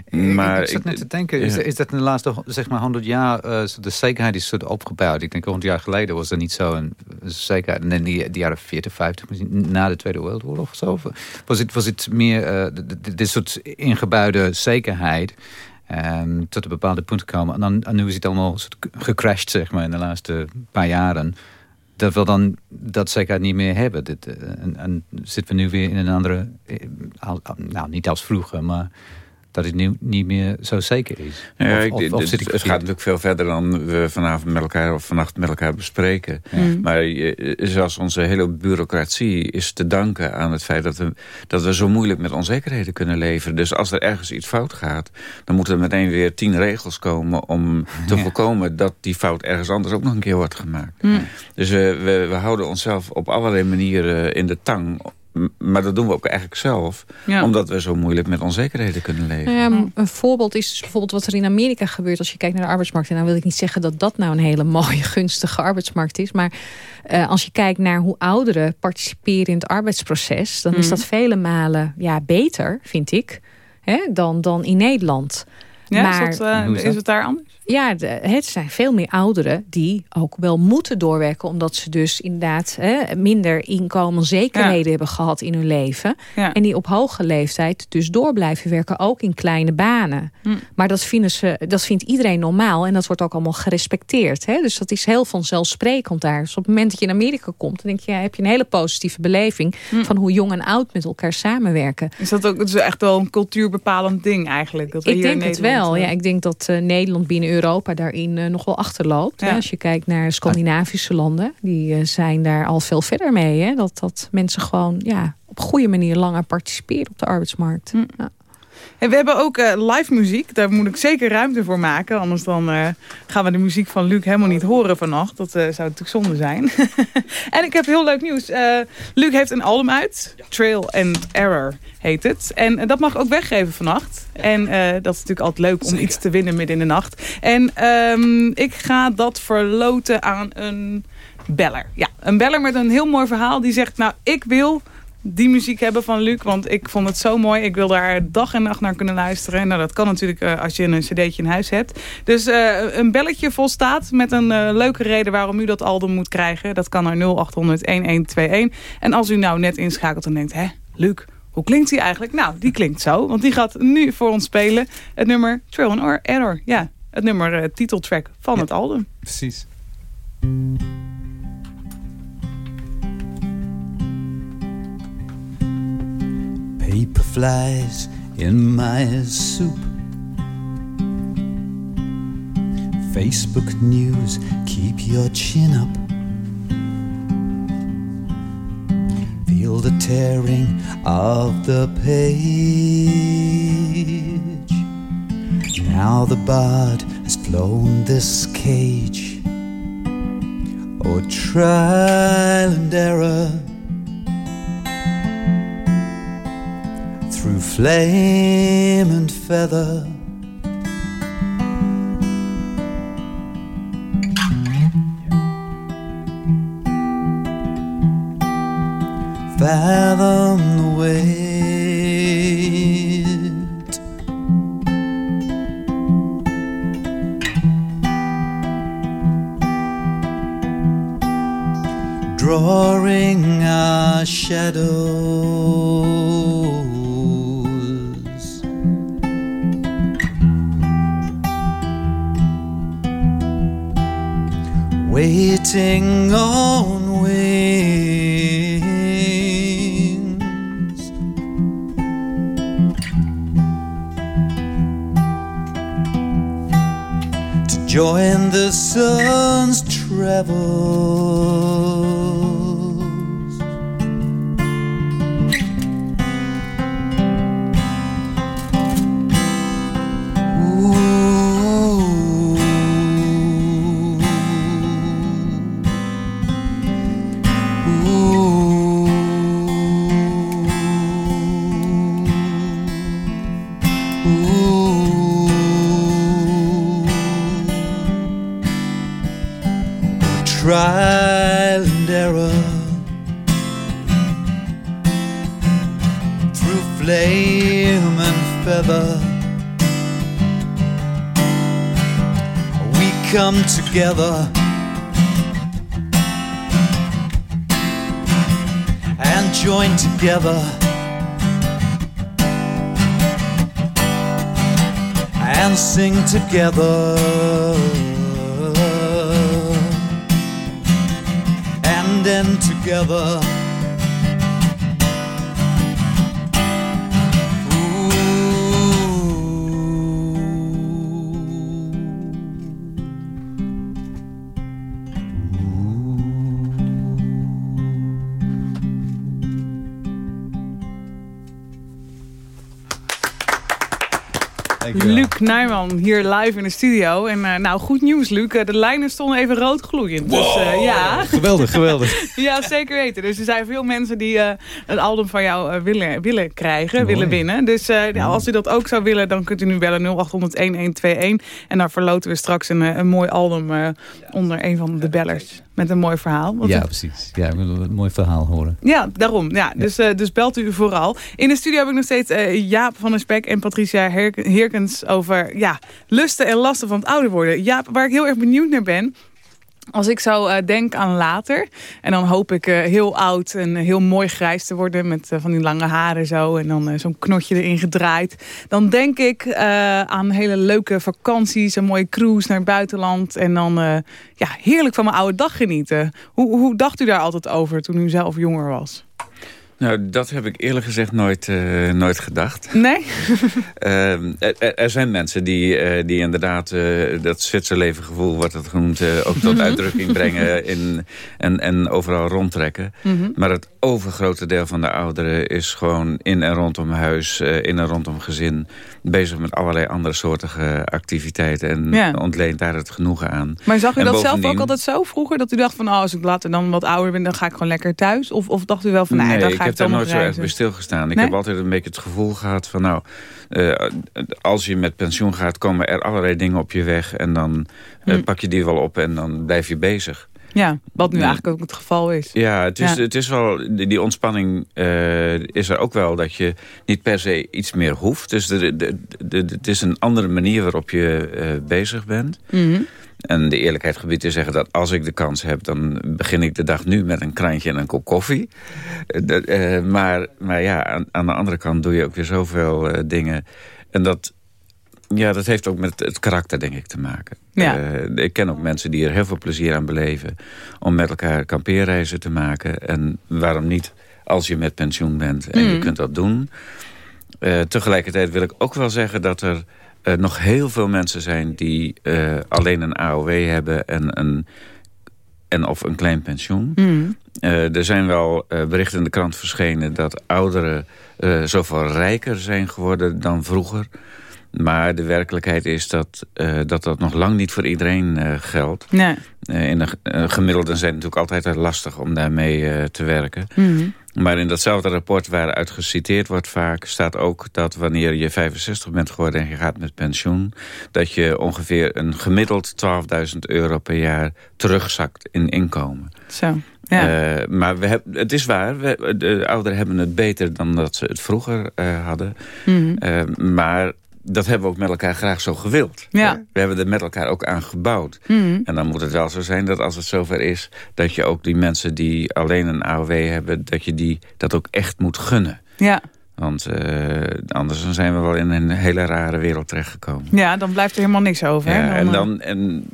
Maar, ik zat net te denken, is, is dat in de laatste zeg maar, 100 jaar eh, de zekerheid is soort opgebouwd? Ik denk 100 jaar geleden was er niet zo een zekerheid. En in die, die jaren 40, 50, misschien na de Tweede Wereldoorlog of zo. Was het, was het meer eh, dit soort ingebouwde zekerheid? ehm, tot een bepaalde punt komen. En, dan, en nu is het allemaal gecrashed, zeg maar, in de laatste paar jaren. Dat we dan dat zekerheid niet meer hebben. Dit, eh, en, en zitten we nu weer in een andere... nou, niet als vroeger, maar dat het nu niet meer zo zeker is. Ja, Of- ik- of- dit- of dit- zit ik het gaat natuurlijk veel verder dan we vanavond met elkaar of vannacht met elkaar bespreken. Mm. Maar je- zelfs onze hele bureaucratie is te danken aan het feit dat we, dat we zo moeilijk met onzekerheden kunnen leven. Dus als er ergens iets fout gaat, dan moeten er meteen weer tien regels komen om te Ja. voorkomen dat die fout ergens anders ook nog een keer wordt gemaakt. Mm. Dus we, we, we houden onszelf op allerlei manieren in de tang. Maar dat doen we ook eigenlijk zelf. Ja. Omdat we zo moeilijk met onzekerheden kunnen leven. Nou ja, een voorbeeld is dus bijvoorbeeld wat er in Amerika gebeurt... als je kijkt naar de arbeidsmarkt. En dan wil ik niet zeggen dat dat nou een hele <laughs> mooie, gunstige arbeidsmarkt is. Maar uh, als je kijkt naar hoe ouderen participeren in het arbeidsproces... dan is Mhm. dat vele malen ja, beter, vind ik, hè, dan, dan in Nederland. Ja, maar, is, dat, uh, hoe is het daar anders? Ja, de, het zijn veel meer ouderen die ook wel moeten doorwerken. Omdat ze dus inderdaad hè, minder inkomenszekerheden Ja. hebben gehad in hun leven. Ja. En die op hoge leeftijd dus door blijven werken, ook in kleine banen. Hm. Maar dat, vinden ze, dat vindt iedereen normaal en dat wordt ook allemaal gerespecteerd. Hè? Dus dat is heel vanzelfsprekend daar. Dus op het moment dat je in Amerika komt, dan denk je, ja, heb je een hele positieve beleving Hm. van hoe jong en oud met elkaar samenwerken. Is dat ook is echt wel een cultuurbepalend ding eigenlijk? Dat Ik denk het wel. eh, Ja, ik denk dat uh, Nederland binnen Europa daarin uh, nog wel achterloopt. Ja. Hè? Als je kijkt naar Scandinavische landen, die uh, zijn daar al veel verder mee. Hè? Dat, dat mensen gewoon ja, op goede manier langer participeren op de arbeidsmarkt. Hm. Ja. En we hebben ook uh, live muziek. Daar moet ik zeker ruimte voor maken. Anders dan uh, gaan we de muziek van Luc helemaal niet horen vannacht. Dat uh, zou natuurlijk zonde zijn. <laughs> en ik heb heel leuk nieuws. Luc heeft een album uit. Trail and Error heet het. En dat mag ook weggeven vannacht. En dat is natuurlijk altijd leuk om iets te winnen midden in de nacht. En um, ik ga dat verloten aan een beller. Ja, een beller met een heel mooi verhaal. Die zegt, nou, ik wil die muziek hebben van Luc. Want ik vond het zo mooi. Ik wil daar dag en nacht naar kunnen luisteren. Nou, dat kan natuurlijk uh, als je een cd'tje in huis hebt. Dus uh, een belletje volstaat met een uh, leuke reden waarom u dat album moet krijgen. Dat kan naar 0800-1121. En als u nou net inschakelt en denkt... hè, Luc, hoe klinkt hij eigenlijk? Nou, die klinkt zo. Want die gaat nu voor ons spelen. Het nummer Trail and Error. Ja, het nummer titeltrack van ja, het album. Precies. Paper flies in my soup. Facebook news, keep your chin up. Feel the tearing of the page. Now the bard has flown this cage. Oh, trial and error through flame and feather. Fathom the weight. Drawing a shadow. Waiting on wings to join the sun's travel. Together and join together. And sing together. and end together. Nijman hier live in de studio. En uh, nou, goed nieuws, Luc. Eh, de lijnen stonden even rood gloeiend. Dus, wow. Dus, uh, ja. Geweldig, geweldig. <laughs> ja, zeker weten. Dus er zijn veel mensen die uh, het album van jou willen, willen krijgen, Mooi. willen winnen. Dus nou, als u dat ook zou willen, dan kunt u nu bellen 0800-1121. En dan verloten we straks een, een mooi album onder een van de bellers. Met een mooi verhaal. ja, precies. Ja, ik wil een mooi verhaal horen. Ja, daarom. Ja, dus, uh, dus belt u vooral. In de studio heb ik nog steeds uh, Jaap van der Spek en Patricia Heerkens over ja, lusten en lasten van het ouder worden. Jaap, waar ik heel erg benieuwd naar ben... Als ik zo uh, denk aan later, en dan hoop ik uh, heel oud en heel mooi grijs te worden met uh, van die lange haren zo en dan zo'n knotje erin gedraaid. Dan denk ik aan hele leuke vakanties, een mooie cruise naar het buitenland en dan ja, heerlijk van mijn oude dag genieten. Hoe, hoe dacht u daar altijd over toen u zelf jonger was? Nou, dat heb ik eerlijk gezegd nooit, uh, nooit gedacht. Nee? uh, <laughs> er, er, zijn mensen die, uh, die inderdaad uh, dat Zwitserleven gevoel, wordt het genoemd, ook tot uitdrukking brengen <laughs> in, en, en overal rondtrekken. Mm -hmm. Maar het overgrote deel van de ouderen is gewoon in en rondom huis, in en rondom gezin, bezig met allerlei andere soortige activiteiten en ja. ontleent daar het genoegen aan. Maar zag u en dat zelf ook altijd zo vroeger? Dat u dacht van, oh, als ik later dan wat ouder ben, dan ga ik gewoon lekker thuis? Of, of dacht u wel van, nee, nee dan ga ik, heb daar nooit zo erg bij stilgestaan. Ik nee? heb altijd een beetje het gevoel gehad van, nou, uh, als je met pensioen gaat, komen er allerlei dingen op je weg. En dan uh, hm. pak je die wel op en dan blijf je bezig. Ja, wat nu eigenlijk ook het geval is. Ja, het is, ja. Het is wel, die ontspanning uh, is er ook wel dat je niet per se iets meer hoeft. Dus de, de, de, het is een andere manier waarop je uh, bezig bent. Mm -hmm. En de eerlijkheid gebied te zeggen dat als ik de kans heb... dan begin ik de dag nu met een krantje en een kop koffie. Uh, maar, maar ja, aan, aan, de andere kant doe je ook weer zoveel uh, dingen. En dat, ja, dat heeft ook met het karakter, denk ik, te maken. Ja. Uh, ik ken ook mensen die er heel veel plezier aan beleven... om met elkaar kampeerreizen te maken. En waarom niet als je met pensioen bent en mm. je kunt dat doen. tegelijkertijd wil ik ook wel zeggen dat er uh, nog heel veel mensen zijn die uh, alleen een AOW hebben en, een, en of een klein pensioen. Mm. Uh, er zijn wel berichten in de krant verschenen dat ouderen zoveel rijker zijn geworden dan vroeger. Maar de werkelijkheid is dat dat, dat nog lang niet voor iedereen geldt. Nee. in de gemiddelden zijn het natuurlijk altijd lastig om daarmee te werken. Mm. Maar in datzelfde rapport waaruit geciteerd wordt vaak... staat ook dat wanneer je 65 bent geworden en je gaat met pensioen... dat je ongeveer een gemiddeld 12.000 euro per jaar terugzakt in inkomen. Zo. Ja. Uh, maar we hebben, het is waar, we, de ouderen hebben het beter dan dat ze het vroeger uh, hadden. Mm -hmm. uh, maar dat hebben we ook met elkaar graag zo gewild. Ja. We hebben er met elkaar ook aan gebouwd. Mm. En dan moet het wel zo zijn dat als het zover is... dat je ook die mensen die alleen een AOW hebben... dat je die dat ook echt moet gunnen. Ja. Want uh, anders dan zijn we wel in een hele rare wereld terechtgekomen. Ja, dan blijft er helemaal niks over. Ja, hè? en, dan, en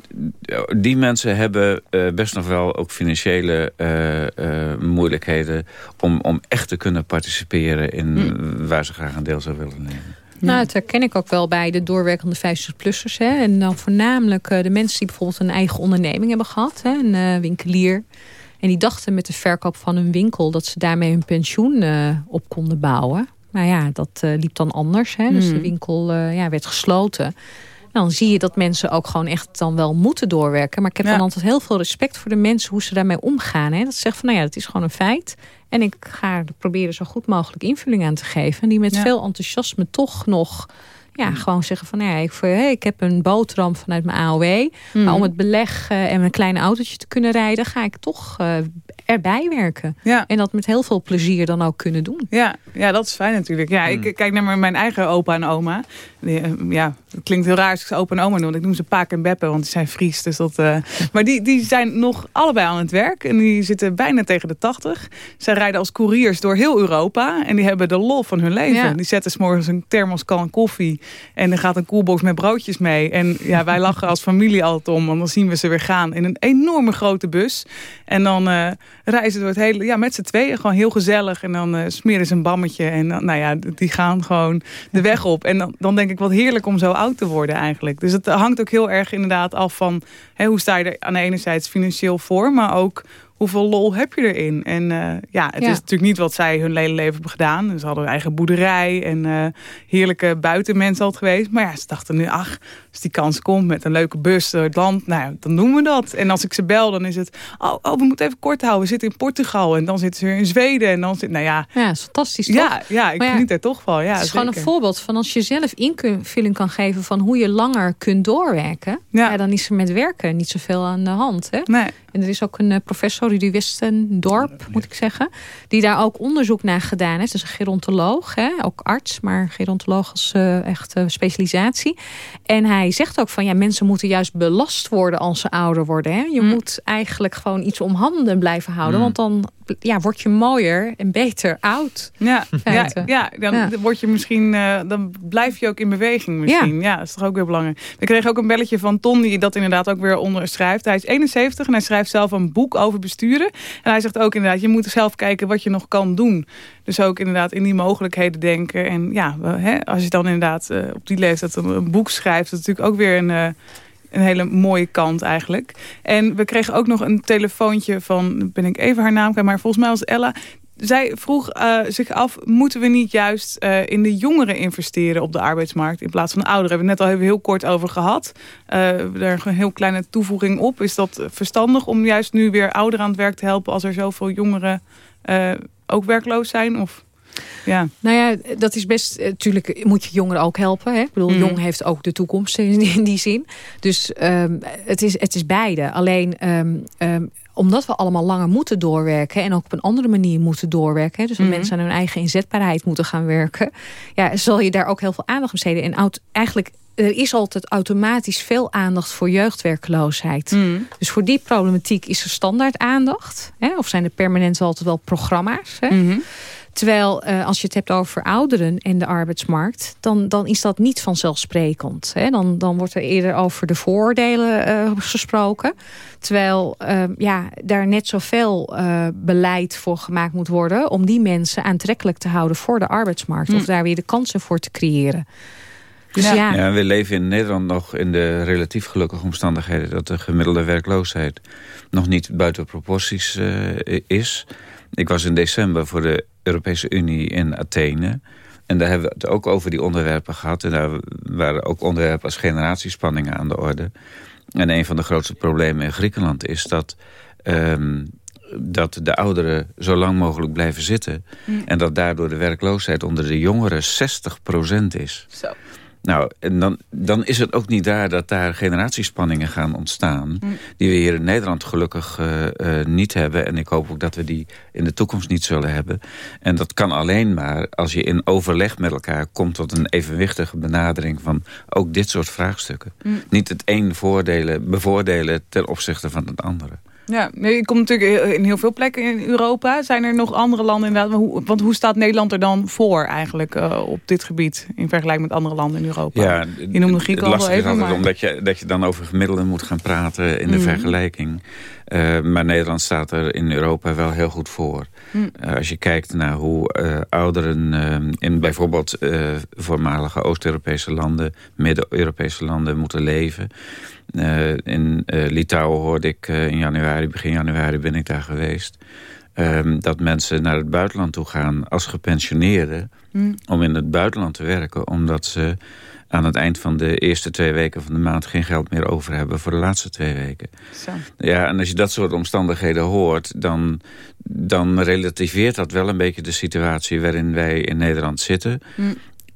die mensen hebben uh, best nog wel ook financiële uh, moeilijkheden... Om, om echt te kunnen participeren in mm. waar ze graag een deel zou willen nemen. Nou, dat herken ik ook wel bij de doorwerkende 50-plussers. En dan voornamelijk uh, de mensen die bijvoorbeeld een eigen onderneming hebben gehad. Hè, een uh, winkelier. En die dachten met de verkoop van hun winkel... dat ze daarmee hun pensioen uh, op konden bouwen. Nou ja, dat liep dan anders. Hè. Dus mm. de winkel ja, werd gesloten. Dan zie je dat mensen ook gewoon echt dan wel moeten doorwerken. Maar ik heb ja. dan altijd heel veel respect voor de mensen... hoe ze daarmee omgaan. Hè. Dat ze zeggen van, nou ja, dat is gewoon een feit... En ik ga er proberen zo goed mogelijk invulling aan te geven. Die met ja. veel enthousiasme toch nog ja, gewoon zeggen van ja, ik, hey, ik heb een boterham vanuit mijn AOW. Mm. Maar om het beleg uh, en een klein autootje te kunnen rijden, ga ik toch uh, erbij werken. Ja. En dat met heel veel plezier dan ook kunnen doen. Ja, ja dat is fijn natuurlijk. Ja, mm. ik kijk naar mijn eigen opa en oma. Die, ja, het klinkt heel raar als ik ze opa en oma noem. Ik noem ze Paak en Beppe, want die zijn Fries. Dus dat, uh, <laughs> maar die, die zijn nog allebei aan het werk. En die zitten bijna tegen de 80. Zij rijden als couriers door heel Europa. En die hebben de lol van hun leven. Ja. Die zetten s'morgens een thermoskan koffie. En er gaat een koelbox met broodjes mee. En ja, wij <laughs> lachen als familie altijd om. Want dan zien we ze weer gaan in een enorme grote bus. En dan uh, reizen door het hele... Ja, met z'n tweeën. Gewoon heel gezellig. En dan uh, smeren ze een bammetje. En dan, nou ja, die gaan gewoon de weg op. En dan, dan denk ik wat heerlijk om zo oud te worden eigenlijk. Dus het hangt ook heel erg inderdaad af van... Hè, hoe sta je er aan de ene zijde financieel voor... maar ook hoeveel lol heb je erin? En uh, ja, het ja. is natuurlijk niet wat zij hun hele leven hebben gedaan. Ze hadden hun eigen boerderij en uh, heerlijke buitenmensen altijd geweest. Maar ja, ze dachten nu, ach, als die kans komt met een leuke bus door het land, nou, dan doen we dat. En als ik ze bel, dan is het, oh, oh we moeten even kort houden. We zitten in Portugal en dan zitten ze weer in Zweden. En dan zit, nou ja. Ja, dat is fantastisch toch? Ja, ja ik geniet er toch van. Ja, het is zeker. gewoon een voorbeeld van als je zelf invulling kan geven van hoe je langer kunt doorwerken. Ja. ja dan is er met werken niet zoveel aan de hand. Hè? Nee. En er is ook een uh, professor, Rudy Westendorp, moet ik zeggen. Die daar ook onderzoek naar gedaan heeft. Dat is een gerontoloog, hè? ook arts, maar gerontoloog als uh, echt uh, specialisatie. En hij zegt ook van, ja, mensen moeten juist belast worden als ze ouder worden. Hè? Je mm. moet eigenlijk gewoon iets om handen blijven houden. Mm. Want dan ja, word je mooier en beter oud. Ja, ja, ja, dan Ja. word je misschien, eh, dan blijf je ook in beweging misschien. Ja. dat is toch ook weer belangrijk. We kregen ook een belletje van Ton die dat inderdaad ook weer onderschrijft. Hij is 71 en hij schrijft zelf een boek over besturen. En hij zegt ook inderdaad, je moet zelf kijken wat je nog kan doen. Dus ook inderdaad in die mogelijkheden denken. En ja, hè, als je dan inderdaad eh, op die leeftijd een, een boek schrijft, dat is natuurlijk ook weer een... eh, een hele mooie kant eigenlijk. En we kregen ook nog een telefoontje van, ben ik even haar naam kwijt, maar volgens mij was Ella. Zij vroeg eh, zich af, moeten we niet juist eh, in de jongeren investeren op de arbeidsmarkt in plaats van de ouderen? Hebben we het net al even heel kort over gehad. Eh, daar een heel kleine toevoeging op. Is dat verstandig om juist nu weer ouderen aan het werk te helpen als er zoveel jongeren ook werkloos zijn? Of, ja. Nou ja, dat is best... Natuurlijk moet je jongeren ook helpen. Hè? Ik bedoel, Mhm. jong heeft ook de toekomst in, <laughs> in die zin. Dus ehm, het, is, het is beide. Alleen... ehm, ehm, omdat we allemaal langer moeten doorwerken... en ook op een andere manier moeten doorwerken... dus dat Mhm. mensen aan hun eigen inzetbaarheid moeten gaan werken... ja, zal je daar ook heel veel aandacht aan besteden. En eigenlijk, er is altijd automatisch veel aandacht voor jeugdwerkloosheid. Mhm. Dus voor die problematiek is er standaard aandacht. Hè? Of zijn er permanent altijd wel programma's. Hè? Mhm. Terwijl eh, als je het hebt over ouderen en de arbeidsmarkt... dan, dan is dat niet vanzelfsprekend. Hè? Dan, dan wordt er eerder over de vooroordelen eh, gesproken. Terwijl eh, ja, daar net zoveel eh, beleid voor gemaakt moet worden... om die mensen aantrekkelijk te houden voor de arbeidsmarkt. Hm. Of daar weer de kansen voor te creëren. Dus Ja. ja, Ja, we leven in Nederland nog in de relatief gelukkige omstandigheden... dat de gemiddelde werkloosheid nog niet buiten proporties eh, is. Ik was in december voor de Europese Unie in Athene... En daar hebben we het ook over die onderwerpen gehad. En daar waren ook onderwerpen als generatiespanningen aan de orde. En een van de grootste problemen in Griekenland is dat... ehm, dat de ouderen zo lang mogelijk blijven zitten. En dat daardoor de werkloosheid onder de jongeren 60% is. Zo. Nou, en dan, dan is het ook niet daar dat daar generatiespanningen gaan ontstaan... die we hier in Nederland gelukkig eh, eh, niet hebben. En ik hoop ook dat we die in de toekomst niet zullen hebben. En dat kan alleen maar als je in overleg met elkaar komt... tot een evenwichtige benadering van ook dit soort vraagstukken. Niet het een voordelen, bevoordelen ten opzichte van het andere. Ja, nee, je komt natuurlijk in heel veel plekken in Europa. Zijn er nog andere landen inderdaad? Want hoe staat Nederland er dan voor eigenlijk eh, op dit gebied... in vergelijking met andere landen in Europa? Ja, je noemde Griekenland het al even, maar... omdat je, dat je dan over gemiddelden moet gaan praten in de Mhm. vergelijking. Eh, maar Nederland staat er in Europa wel heel goed voor. Mhm. Eh, als je kijkt naar hoe eh, ouderen in bijvoorbeeld voormalige Oost-Europese landen, Midden-Europese landen moeten leven. In Litouwen hoorde ik in januari, begin januari ben ik daar geweest. ehm, dat mensen naar het buitenland toe gaan als gepensioneerden Hm. om in het buitenland te werken, omdat ze aan het eind van de eerste twee weken van de maand geen geld meer over hebben voor de laatste twee weken. Zo. Ja, en als je dat soort omstandigheden hoort, dan, dan relativeert dat wel een beetje de situatie waarin wij in Nederland zitten. Hm.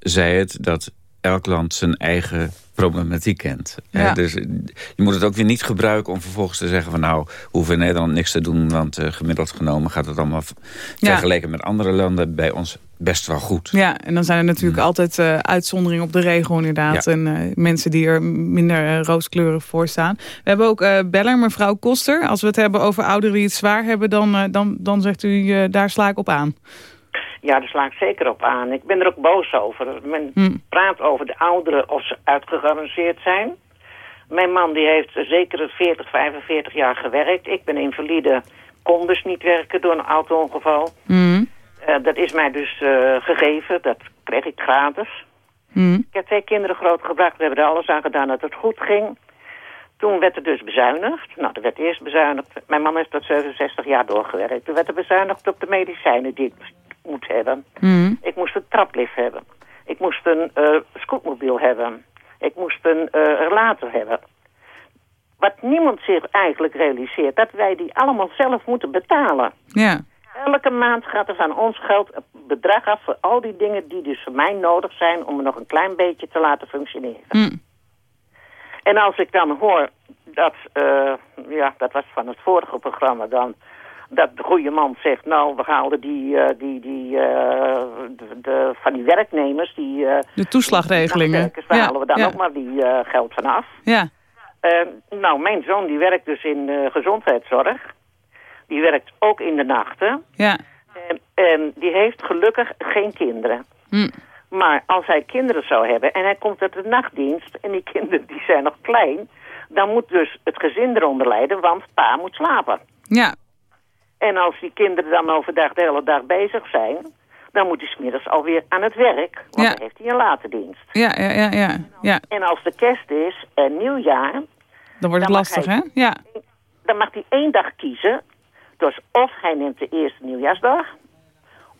Zij het dat elk land zijn eigen problematiek kent. Ja. Dus je moet het ook weer niet gebruiken om vervolgens te zeggen van nou, we hoeven in Nederland niks te doen, want eh, gemiddeld genomen gaat het allemaal Ja. vergeleken met andere landen bij ons best wel goed. Ja, en dan zijn er natuurlijk altijd eh, uitzonderingen op de regel inderdaad. Ja. En eh, mensen die er minder eh, rooskleurig voor staan. We hebben ook eh, beller, mevrouw Koster. Als we het hebben over ouderen die het zwaar hebben... dan, dan, dan zegt u, eh, daar sla ik op aan. Ja, daar sla ik zeker op aan. Ik ben er ook boos over. Men Hm. praat over de ouderen of ze uitgegaranceerd zijn. Mijn man die heeft zeker 40, 45 jaar gewerkt. Ik ben invalide, kon dus niet werken door een auto-ongeval. Hm. Eh, dat is mij dus eh, gegeven, dat kreeg ik gratis. Hm. Ik heb twee kinderen grootgebracht, we hebben er alles aan gedaan dat het goed ging. Toen werd er dus bezuinigd. Nou, er werd eerst bezuinigd. Mijn man heeft tot 67 jaar doorgewerkt. Toen werd er bezuinigd op de medicijnen die ik moet hebben. Hm. Ik moest een traplift hebben. Ik moest een eh scootmobiel hebben. Ik moest een relator hebben. Wat niemand zich eigenlijk realiseert, dat wij die allemaal zelf moeten betalen. Ja. Elke maand gaat er van ons geld een bedrag af voor al die dingen die dus voor mij nodig zijn om me nog een klein beetje te laten functioneren. Hm. En als ik dan hoor dat, eh, ja, dat was van het vorige programma dan, dat de goede man zegt, nou, we halen die, eh, die, die, eh, de, de- van die werknemers, die... De toeslagregelingen. Daar Ja, halen we dan ja. ook maar die geld vanaf. Ja. Nou, mijn zoon die werkt dus in gezondheidszorg. Die werkt ook in de nachten. Ja. En, en die heeft gelukkig geen kinderen. Hm. Maar als hij kinderen zou hebben en hij komt uit de nachtdienst... en die kinderen die zijn nog klein... dan moet dus het gezin eronder lijden, want pa moet slapen. Ja. En als die kinderen dan overdag de hele dag bezig zijn... dan moet hij smiddags alweer aan het werk. Want Ja. dan heeft hij een late dienst. Ja, ja, ja, ja. ja. En als de kerst is en nieuwjaar... Dan wordt het Dan lastig, hij- hè? Ja. dan mag hij één dag kiezen. Dus of hij neemt de eerste nieuwjaarsdag...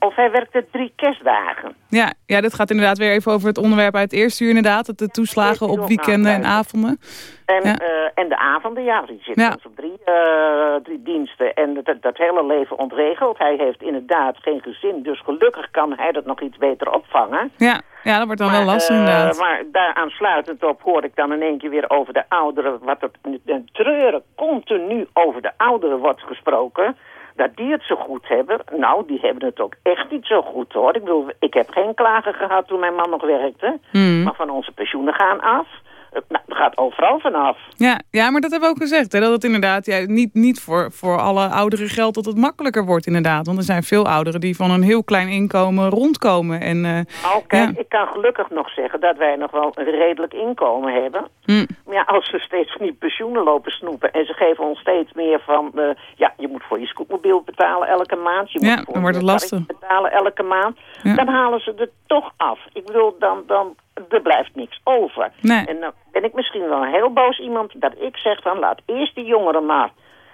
of hij werkt de drie kerstdagen. Ja, ja, dit gaat inderdaad weer even over het onderwerp uit het eerste uur inderdaad. Het de toeslagen op weekenden en avonden. En, Ja. eh, en de avonden, ja, die zit Ja. op drie, eh, drie diensten. En dat, dat hele leven ontregeld. Hij heeft inderdaad geen gezin, dus gelukkig kan hij dat nog iets beter opvangen. Ja, ja dat wordt dan wel lastig eh, inderdaad. maar daar aansluitend op hoor ik dan in één keer weer over de ouderen... wat er een treuren continu over de ouderen wordt gesproken... dat die het zo goed hebben. Nou, die hebben het ook echt niet zo goed, hoor. Ik bedoel, ik heb geen klagen gehad toen mijn man nog werkte. Hmm. Maar van onze pensioenen gaan af. Eh, Nou, het gaat overal vanaf. Ja, ja, maar dat hebben we ook gezegd. Hè, dat het inderdaad ja, niet, niet voor, voor alle ouderen geldt dat het makkelijker wordt inderdaad. Want er zijn veel ouderen die van een heel klein inkomen rondkomen. En, eh, Nou, ja. ik kan gelukkig nog zeggen dat wij nog wel een redelijk inkomen hebben. Hm. Maar ja, als ze steeds van die pensioenen lopen snoepen... en ze geven ons steeds meer van... eh, ja, je moet voor je scootmobiel betalen elke maand. Je moet Ja, voor dan wordt het lastig. betalen elke maand. Ja. Dan halen ze er toch af. Ik bedoel, dan, dan er blijft niks over. Nee. En dan ben ik misschien wel een heel boos iemand... dat ik zeg van laat eerst die jongeren maar...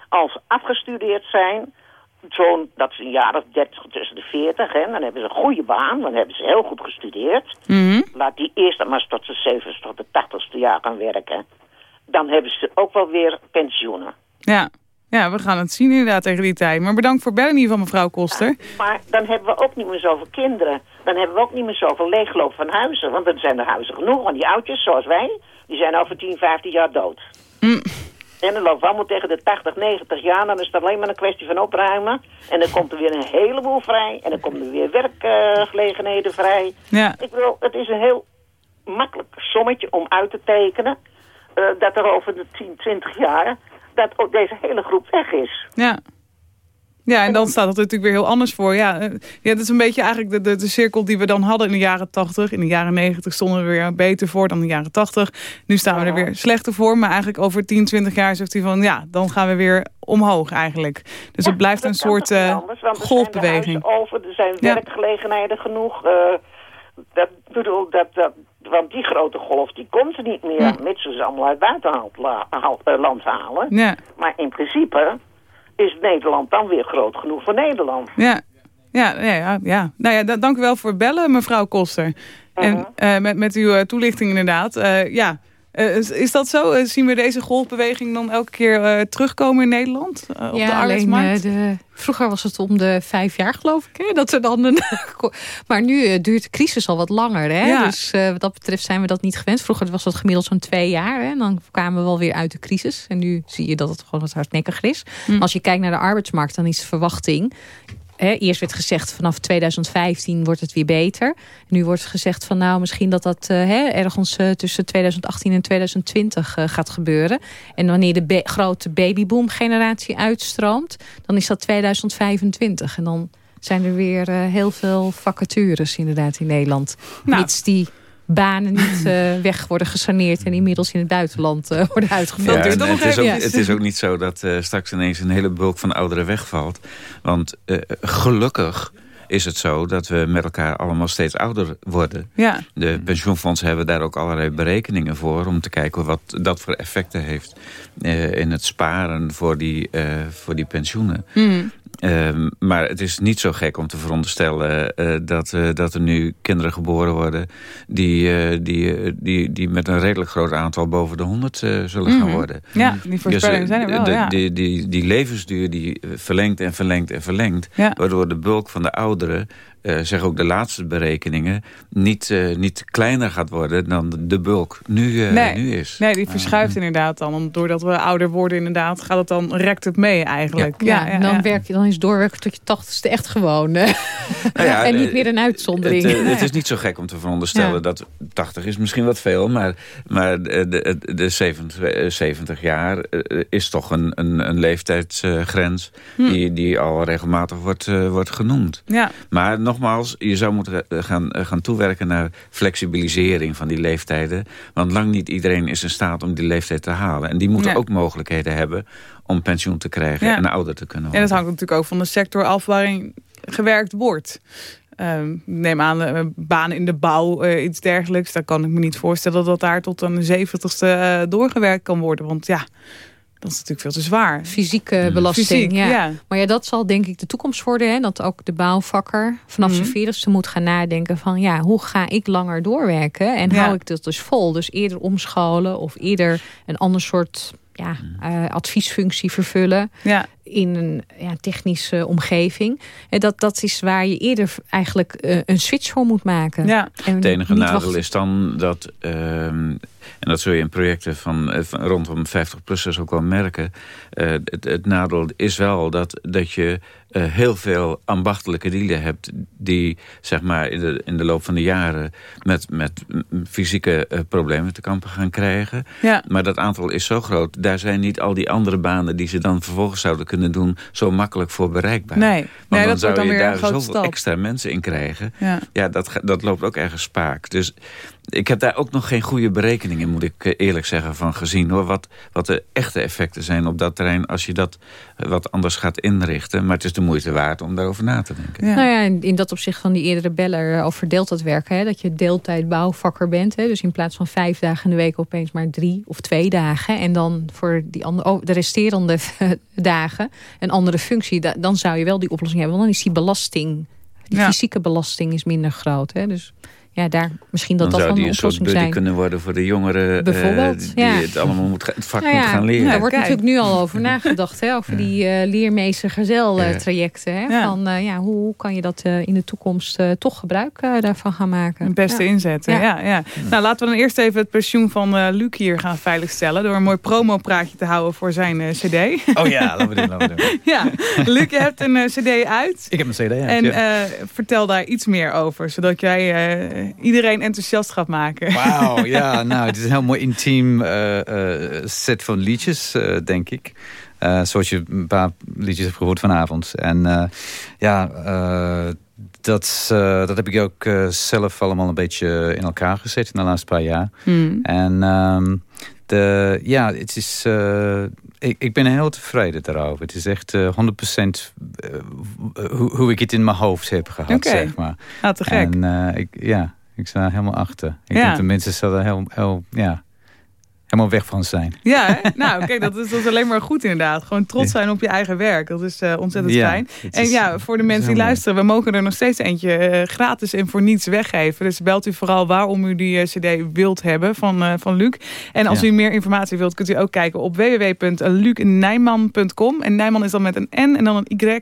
als ze afgestudeerd zijn... Zo'n, dat is een jaar of 30 tussen de 40, hè, dan hebben ze een goede baan, dan hebben ze heel goed gestudeerd. Mhm. Laat die eerst dan maar eens tot de 70 tot de 80ste jaar gaan werken. Dan hebben ze ook wel weer pensioenen. ja. ja, we gaan het zien inderdaad tegen die tijd. Maar bedankt voor bellen in ieder geval mevrouw Koster. Maar dan hebben we ook niet meer zoveel kinderen. Dan hebben we ook niet meer zoveel leegloop van huizen. Want er zijn er huizen genoeg. Want die oudjes, zoals wij, die zijn over 10, 15 jaar dood. Mm. En dan lopen we allemaal tegen de 80, 90 jaar. Dan is het alleen maar een kwestie van opruimen. En dan komt er weer een heleboel vrij. En dan komen er weer werkgelegenheden vrij. Ja. Ik bedoel, het is een heel makkelijk sommetje om uit te tekenen. eh, dat er over de 10, 20 jaar... dat ook deze hele groep weg is. Ja. Ja, en dan staat het natuurlijk weer heel anders voor. Ja, eh, ja dat is een beetje eigenlijk de, de, de cirkel die we dan hadden in de jaren 80. In de jaren 90 stonden we weer beter voor dan de jaren 80. Nu staan we er weer slechter voor. Maar eigenlijk over 10, 20 jaar zegt hij van... ja, dan gaan we weer omhoog eigenlijk. Dus het blijft een soort eh, anders, want er golfbeweging. Huizen over, er zijn Ja. werkgelegenheden genoeg. eh, dat bedoel, dat, dat, want die grote golf die komt er niet meer. Mits ze ze allemaal uit buitenland land halen. Ja. Maar in principe is Nederland dan weer groot genoeg voor Nederland. Ja, ja, ja, ja, ja. Nou ja, da- dank u wel voor het bellen, mevrouw Koster. En eh, met, met uw eh, toelichting inderdaad. Eh, ja, Eh, is, dat zo? Eh, zien we deze golfbeweging dan elke keer eh, terugkomen in Nederland? op ja, de arbeidsmarkt? de, vroeger was het om de vijf jaar geloof ik. Hè, dat er dan een, <laughs> maar nu duurt de crisis al wat langer. Hè? Ja. Dus wat dat betreft zijn we dat niet gewend. Vroeger was dat gemiddeld zo'n twee jaar. Hè? En dan kwamen we wel weer uit de crisis. En nu zie je dat het gewoon wat hardnekkiger is. Hm. Als je kijkt naar de arbeidsmarkt, dan is de verwachting... Hè, eerst werd gezegd vanaf 2015 wordt het weer beter. Nu wordt gezegd van nou misschien dat dat eh, hè, ergens eh, tussen 2018 en 2020 eh, gaat gebeuren. En wanneer de grote babyboom generatie uitstroomt, dan is dat 2025. En dan zijn er weer heel veel vacatures inderdaad in Nederland. Nou. Mits die banen niet <laughs> eh, weg worden gesaneerd en inmiddels in het buitenland eh, worden uitgevuld. Ja, het, is ook, het is ook niet zo dat eh, straks ineens een hele bulk van ouderen wegvalt. Want gelukkig is het zo dat we met elkaar allemaal steeds ouder worden. Ja. De pensioenfondsen hebben daar ook allerlei berekeningen voor... om te kijken wat dat voor effecten heeft in het sparen voor die, voor die pensioenen. Hmm. Ehm, maar het is niet zo gek om te veronderstellen eh, dat, eh, dat er nu kinderen geboren worden... Die, eh, die, die, die met een redelijk groot aantal boven de 100 eh, zullen gaan Mhm. worden. Ja, die voorspellingen Dus, zijn er wel, de- ja. Die, die, die levensduur die verlengt en verlengt en verlengt... Ja. waardoor de bulk van de ouderen... eh zeggen ook de laatste berekeningen... Niet, eh, niet kleiner gaat worden dan de bulk nu, eh, nee, nu is. nee, die verschuift inderdaad dan. Want doordat we ouder worden inderdaad, gaat het dan, rekt het mee eigenlijk. Ja, en dan, Werk je, dan is doorwerken tot je tachtigste echt gewoon. <laughs> Nou ja, en niet meer een uitzondering. Het, het is niet zo gek om te veronderstellen Ja. dat 80 is misschien wat veel, maar, maar de, de, de 70, eh, 70 jaar is toch een, een, een leeftijdsgrens Hm. die, die al regelmatig wordt, wordt genoemd. Ja. Maar nogmaals, je zou moeten eh, gaan, eh, gaan toewerken naar flexibilisering van die leeftijden. Want lang niet iedereen is in staat om die leeftijd te halen. En die moeten Ja. ook mogelijkheden hebben om pensioen te krijgen Ja. en ouder te kunnen En worden. dat hangt natuurlijk ook van de sector af waarin gewerkt wordt. Ehm, neem aan, eh, banen in de bouw, iets dergelijks. Dan kan ik me niet voorstellen dat daar tot een zeventigste eh, doorgewerkt kan worden. Want ja, dat is natuurlijk veel te zwaar. Fysieke belasting, Fysiek, ja. ja. Maar ja, dat zal denk ik de toekomst worden. Hè? Dat ook de bouwvakker vanaf Mhm. zijn veertigste moet gaan nadenken van... ja, hoe ga ik langer doorwerken en Ja. hou ik dat dus vol? Dus eerder omscholen of eerder een ander soort ja, eh, adviesfunctie vervullen... Ja. in een ja, technische omgeving. En dat, dat is waar je eerder eigenlijk eh, een switch voor moet maken. Ja. En Het enige nadeel is dan dat, ehm, en dat zul je in projecten van, eh, van rondom 50-plussers ook wel merken. eh, het, het nadeel is wel dat, dat je eh, heel veel ambachtelijke lieden hebt die zeg maar in de, in de loop van de jaren met, met fysieke problemen te kampen gaan krijgen. Ja. Maar dat aantal is zo groot, daar zijn niet al die andere banen die ze dan vervolgens zouden kunnen doen zo makkelijk voor bereikbaar. Nee. Want Nee, dan dat zou je daar zoveel stap. extra mensen in krijgen. Ja. Ja, dat, dat loopt ook ergens spaak. Dus ik heb daar ook nog geen goede berekeningen, moet ik eh, eerlijk zeggen, van gezien. hoor. Wat, wat de echte effecten zijn op dat terrein als je dat eh, wat anders gaat inrichten. Maar het is de moeite waard om daarover na te denken. Nou ja, in, in dat opzicht van die eerdere beller eh, over deeltijd werken. Hè, dat je deeltijd bouwvakker bent. Hè, dus in plaats van vijf dagen in de week opeens maar drie of twee dagen. En dan voor die andere, oh, de resterende <laughs> dagen een andere functie. Da- dan zou je wel die oplossing hebben. Want dan is die belasting, die Ja. fysieke belasting is minder groot. Hè, dus ja, daar misschien dat Dan dat zou wel die een soort oplossing buddy zijn. kunnen worden voor de jongeren eh, Bijvoorbeeld, die ja. het allemaal moet, het vak Nou moet gaan leren. Daar wordt Kijk. natuurlijk nu al over nagedacht. Hè, over die eh leermeester gezel eh, Ja. trajecten. Hè, Ja. Van, eh, ja, hoe, hoe kan je dat eh, in de toekomst eh, toch gebruik daarvan gaan maken? Het beste Ja. inzetten. Ja. Ja. Ja, Nou, laten we dan eerst even het pensioen van eh Luc hier gaan veiligstellen. Door een mooi promopraatje te houden voor zijn eh, cd. Oh ja, laten we doen. Laten we doen. <laughs> ja, Luc, je hebt een cd uit. Ik heb een cd uit, En ja. eh, vertel daar iets meer over. Zodat jij eh, iedereen enthousiast gaat maken. Wauw, <laughs> ja, nou, het is een heel mooi intiem eh, eh, set van liedjes, eh, denk ik. Eh, zoals je een paar liedjes hebt gehoord vanavond. En eh, ja, eh, dat, eh, dat heb ik ook eh, zelf allemaal een beetje in elkaar gezet in de laatste paar jaar. Hmm. En ehm, de, ja, het is, eh, ik, ik ben heel tevreden daarover. Het is echt eh 100% eh, hoe, hoe ik het in mijn hoofd heb gehad, Oké. zeg maar. Ah, te gek. En eh, ik, ja, ik sta helemaal achter. Ik Ja. denk dat mensen zullen heel, heel, ja, helemaal weg van zijn. Ja, hè? nou kijk, dat is, dat is alleen maar goed inderdaad. Gewoon trots zijn op je eigen werk. Dat is eh, ontzettend Ja, fijn. En ja, voor de mensen die luisteren, we mogen er nog steeds eentje eh, gratis en voor niets weggeven. Dus belt u vooral waarom u die eh, cd wilt hebben van, van Luc. En als Ja. u meer informatie wilt, kunt u ook kijken op www.lucnijman.com. En Nijman is dan met een N en dan een Y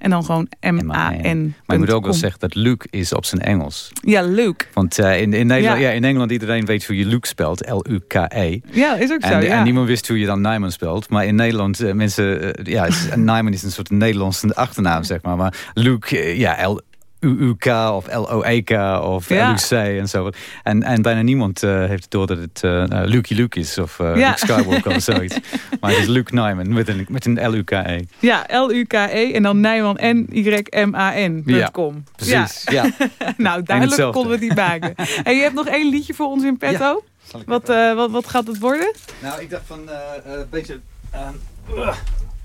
en dan gewoon M-A-N. Maar je moet ook wel zeggen dat Luc is op zijn Engels. Ja, Luc. Want eh, in, in, Nederland, Ja. ja. in Engeland iedereen weet hoe je Luc spelt. L-U-K-E. Ja, is ook zo, En, ja. en niemand wist hoe je dan Nijman spelt. Maar in Nederland, eh, mensen... eh, ja, het is- Nijman is een soort Nederlandse achternaam, zeg maar. Maar Luc, eh, ja, L... UUK of L-O-E-K of Ja. LUC en zo. En, en bijna niemand eh, heeft het door dat het uh, Lucky Luke is of uh, Ja. Luke Skywalker of <laughs> zoiets. Maar het is Luke Nyman met een, met een L-U-K-E. Ja, L-U-K-E en dan Nijman N-Y-M-A-N.com. Precies, ja. <laughs> nou, duidelijk hetzelfde. we het niet maken. <laughs> en je hebt nog één liedje voor ons in petto? Wat, eh, wat, wat gaat het worden? Nou, ik dacht van een beetje...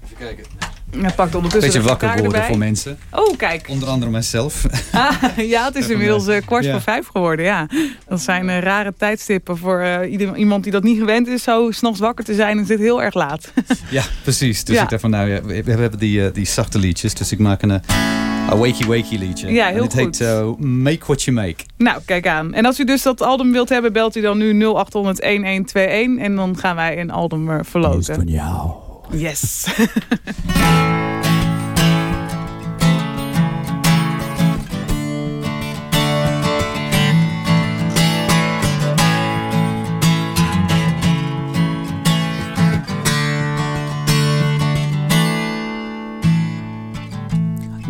even kijken. Ja, pakt ondertussen beetje wakker worden erbij. voor mensen. Oh, kijk. Onder andere mijzelf. <laughs> Ah, ja, het is inmiddels eh, kwart Ja. voor vijf geworden, ja. Dat zijn eh, rare tijdstippen voor eh, iemand die dat niet gewend is... zo s'nachts wakker te zijn en zit heel erg laat. <laughs> ja, precies. Dus Ja. ik dacht van, nou ja, we, we hebben die, die zachte liedjes. Dus ik maak een, een wakey wakey liedje. Ja, heel en het goed. heet Make What You Make. nou, kijk aan. En als u dus dat album wilt hebben, belt u dan nu 0800-1121... en dan gaan wij een album verloten. van jou. Yes.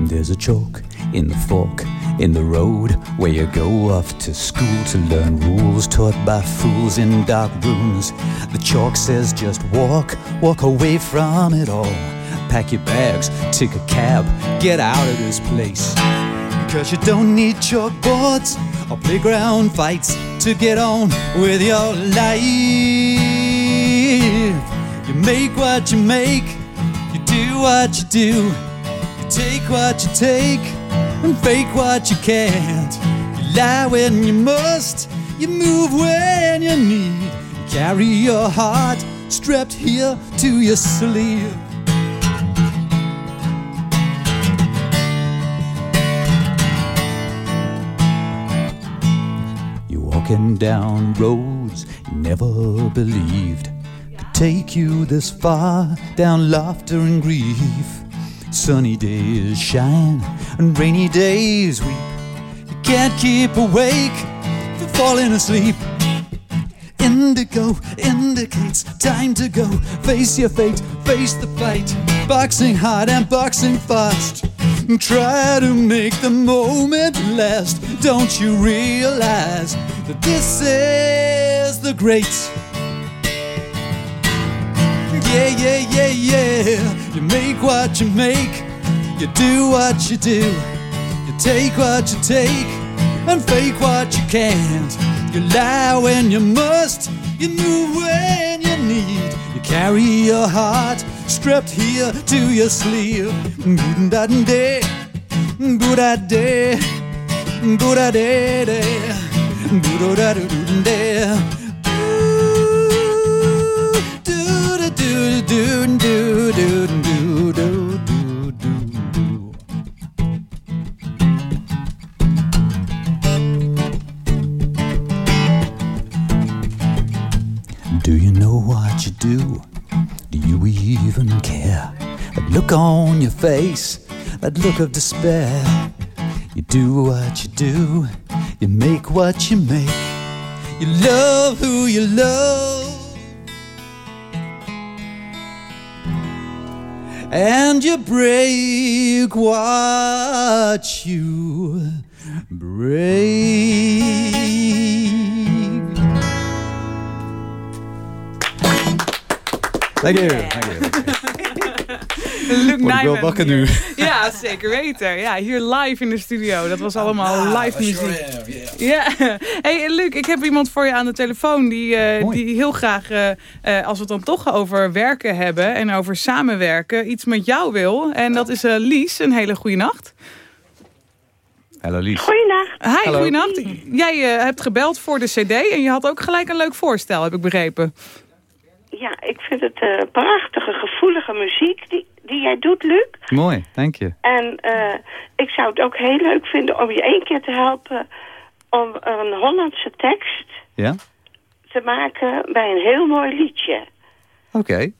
There's a joke in the fork in the road where you go off to school to learn rules taught by fools in dark rooms. The chalk says just walk, walk away from it all. Pack your bags, take a cab, get out of this place. Because you don't need chalkboards or playground fights to get on with your life. You make what you make, you do what you do, you take what you take and fake what you can't. You lie when you must, you move when you need. You carry your heart strapped here to your sleeve. You're walking down roads you never believed could take you this far down laughter and grief. Sunny days shine and rainy days weep. You can't keep awake for falling asleep. Indigo indicates time to go. Face your fate, face the fight. Boxing hard and boxing fast. Try to make the moment last. Don't you realize that this is the great? Yeah, yeah, yeah, yeah. You make what you make, you do what you do, you take what you take, and fake what you can't. You lie when you must, you move when you need. You carry your heart strapped here to your sleeve. Buddha day, Buddha day, Buddha day, Buddha day. Face, that look of despair. You do what you do, you make what you make. You love who you love. and you break what you break. Thank you. Thank you. Luc wel Nijman wakker hier. nu. Ja, zeker weten. Ja, hier live in de studio. Dat was allemaal live muziek. Ja. Hey Luc, ik heb iemand voor je aan de telefoon die, eh, die heel graag, eh, eh, als we het dan toch over werken hebben en over samenwerken, iets met jou wil. En dat is eh, Lies. Een hele goede nacht. Hallo Lies. Goeiedag. Hi, Hallo. goeienacht. Jij eh, hebt gebeld voor de cd en je had ook gelijk een leuk voorstel, heb ik begrepen. Ja, ik vind het eh, prachtige, gevoelige muziek die, die jij doet, Luc. Mooi, dank je. En eh, ik zou het ook heel leuk vinden om je één keer te helpen om een Hollandse tekst Ja? te maken bij een heel mooi liedje. Oké.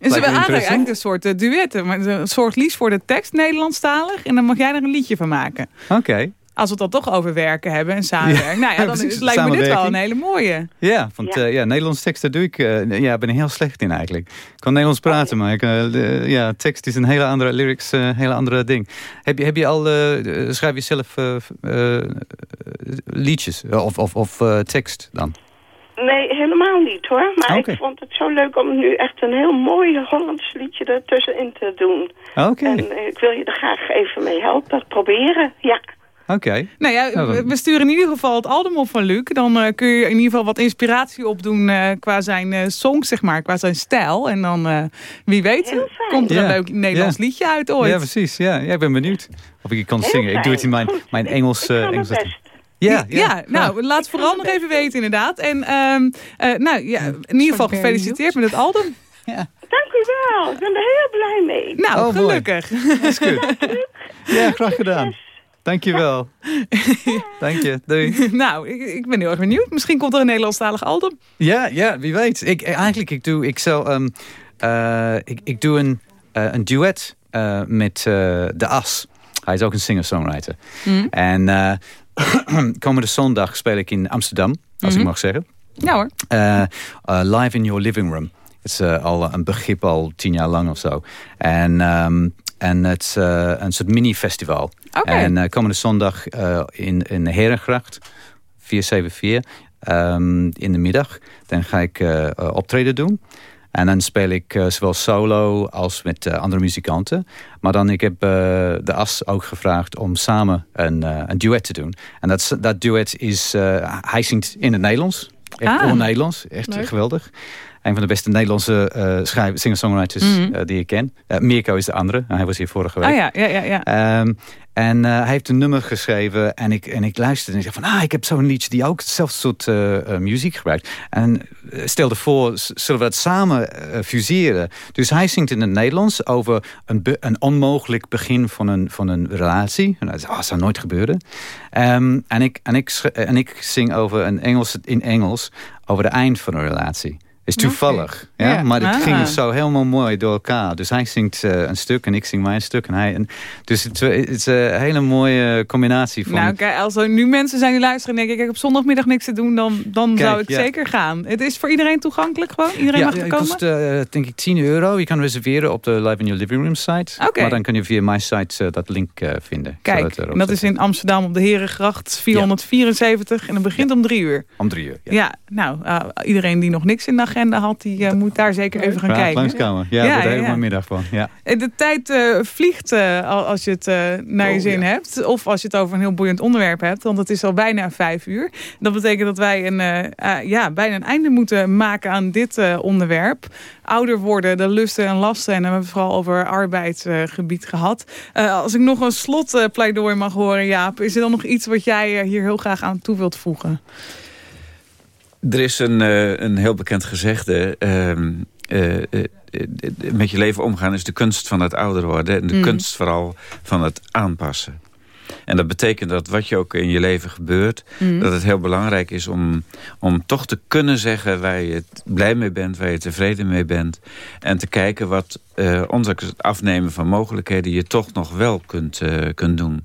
En ze hebben eigenlijk een soort eh, duetten. Maar een soort Lies voor de tekst, Nederlandstalig. En dan mag jij er een liedje van maken. Oké. Als we het dan toch over werken hebben en samenwerken. Ja, nou ja, dan precies, lijkt me dit wel een hele mooie. Ja, want ja. ja, Nederlands teksten doe ik, eh ja, ben ik heel slecht in eigenlijk. Ik kan Nederlands praten, maar ik, eh, ja, tekst is een hele andere, lyrics eh, een hele andere ding. Heb je, heb je al, eh, schrijf je zelf eh, eh, liedjes of, of, of eh, tekst dan? Nee, helemaal niet hoor. Maar ik vond het zo leuk om nu echt een heel mooi Hollands liedje ertussenin te doen. Oké, En eh, ik wil je er graag even mee helpen. Proberen, ja. Oké. Nou ja, Ja, we- sturen in ieder geval het album op van Luc. Dan eh, kun je in ieder geval wat inspiratie opdoen eh, qua zijn eh songs, zeg maar. Qua zijn stijl. En dan, eh, wie weet, komt er een Ja, leuk Nederlands ja. liedje uit ooit. Ja, precies. Ja, ja, ik ben benieuwd of ik kan Heel zingen. Ik doe het in mijn, mijn Engels. Eh, Engels best. ja, Ja, nou, laat vooral nog even weten inderdaad. En ehm, eh, nou, ja, in ieder geval gefeliciteerd met het album. <laughs> Dank u wel. Ik ben er heel blij mee. Nou, Oh, gelukkig. Dat is goed. <laughs> Ja, graag gedaan. Dankjewel. <laughs> Dank je. Doei. <laughs> nou, ik, ik ben heel erg benieuwd. Misschien komt er een Nederlandstalig album. Ja, ja, wie weet. Ik, eigenlijk, ik doe, ik zou, ehm, eh, ik, ik doe een, eh, een duet eh, met De As. Hij is ook een singer-songwriter. Mm. En <clears throat> komende zondag speel ik in Amsterdam, als ik mag zeggen. Ja hoor. Live in your living room. Het is al een begrip al tien jaar lang of zo. En ehm, En het is een soort mini-festival. Okay. En komende zondag in, in Herengracht, 474, um, in de middag. Dan ga ik optreden doen. En dan speel ik uh, zowel solo als met uh, andere muzikanten. Maar dan ik heb uh, de As ook gevraagd om samen een, een duet te doen. En dat, dat duet is... hij zingt in het Nederlands. Echt ah, Nederlands. Echt leuk. geweldig. Een van de beste Nederlandse uh, singer-songwriters mm -hmm. uh, die ik ken. Uh, Mirko is de andere. hij was hier vorige week. Ah ja, ja, ja. ja. Um, en hij heeft een nummer geschreven en ik, en ik luisterde en ik zei van... ah, ik heb zo'n liedje die ook hetzelfde soort muziek gebruikt. En stelde voor, zullen we dat samen fuseren? Dus hij zingt in het Nederlands over een, een onmogelijk begin van een, van een relatie. En oh, dat zou nooit gebeuren. Um, en, ik, en, ik, en ik zing over een Engels, in Engels over het eind van een relatie is toevallig. Ja? ja? Maar het ging ah. zo helemaal mooi door elkaar. Dus hij zingt uh, een stuk en ik zing mijn stuk. En hij, en, dus het, het, is een hele mooie combinatie. Van... Nou, kijk, als er nu mensen zijn die luisteren en denken... ik heb op zondagmiddag niks te doen, dan, dan zou het zeker gaan. Het is voor iedereen toegankelijk gewoon? Iedereen ja, mag er komen? het kost uh, denk ik 10 euro. Je kan reserveren op de Live in Your Living Room site. Okay. Maar dan kun je via mijn site uh, dat link vinden. Kijk, en dat is in Amsterdam op de Herengracht 474. En dat begint om drie uur. Om drie uur, ja. nou, iedereen die nog niks in de agenda had... die moet daar zeker even gaan kijken. Langskomen. Ja, ja, daar ja, middag van. Ja. De tijd uh, vliegt uh, als je het naar je oh, zin hebt. Of als je het over een heel boeiend onderwerp hebt. Want het is al bijna vijf uur. Dat betekent dat wij een, ja, bijna een einde moeten maken aan dit onderwerp. Ouder worden, de lusten en lasten. En dan hebben we vooral over arbeidsgebied gehad. als ik nog een slotpleidooi mag horen, Jaap. Is er dan nog iets wat jij hier heel graag aan toe wilt voegen? Er is een, uh, een heel bekend gezegde... Uh, uh, met je leven omgaan is de kunst van het ouder worden... en de mm. kunst vooral van het aanpassen. En dat betekent dat wat je ook in je leven gebeurt... Mm. dat het heel belangrijk is om, om toch te kunnen zeggen... waar je blij mee bent, waar je tevreden mee bent. En te kijken wat, uh, ondanks het afnemen van mogelijkheden... je toch nog wel kunt, uh, kunt doen.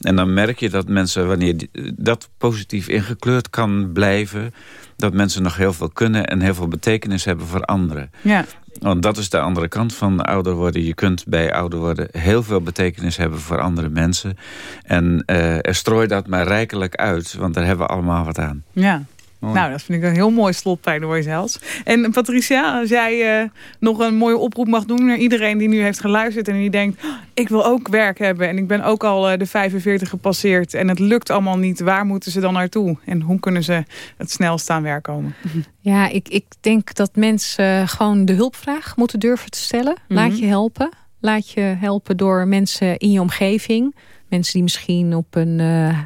En dan merk je dat mensen, wanneer die, dat positief ingekleurd kan blijven dat mensen nog heel veel kunnen en heel veel betekenis hebben voor anderen. Ja. Want dat is de andere kant van ouder worden. Je kunt bij ouder worden heel veel betekenis hebben voor andere mensen. En uh, er strooi dat maar rijkelijk uit, want daar hebben we allemaal wat aan. Ja, nou, dat vind ik een heel mooi slotpleidooi zelfs. En Patricia, als jij uh, nog een mooie oproep mag doen naar iedereen die nu heeft geluisterd en die denkt, oh, ik wil ook werk hebben en ik ben ook al uh, de 45 gepasseerd en het lukt allemaal niet. Waar moeten ze dan naartoe? En hoe kunnen ze het snelst aan werk komen? <laughs> Ja, ik, ik denk dat mensen gewoon de hulpvraag moeten durven te stellen. Laat mhm. je helpen. Laat je helpen door mensen in je omgeving Mensen die misschien op een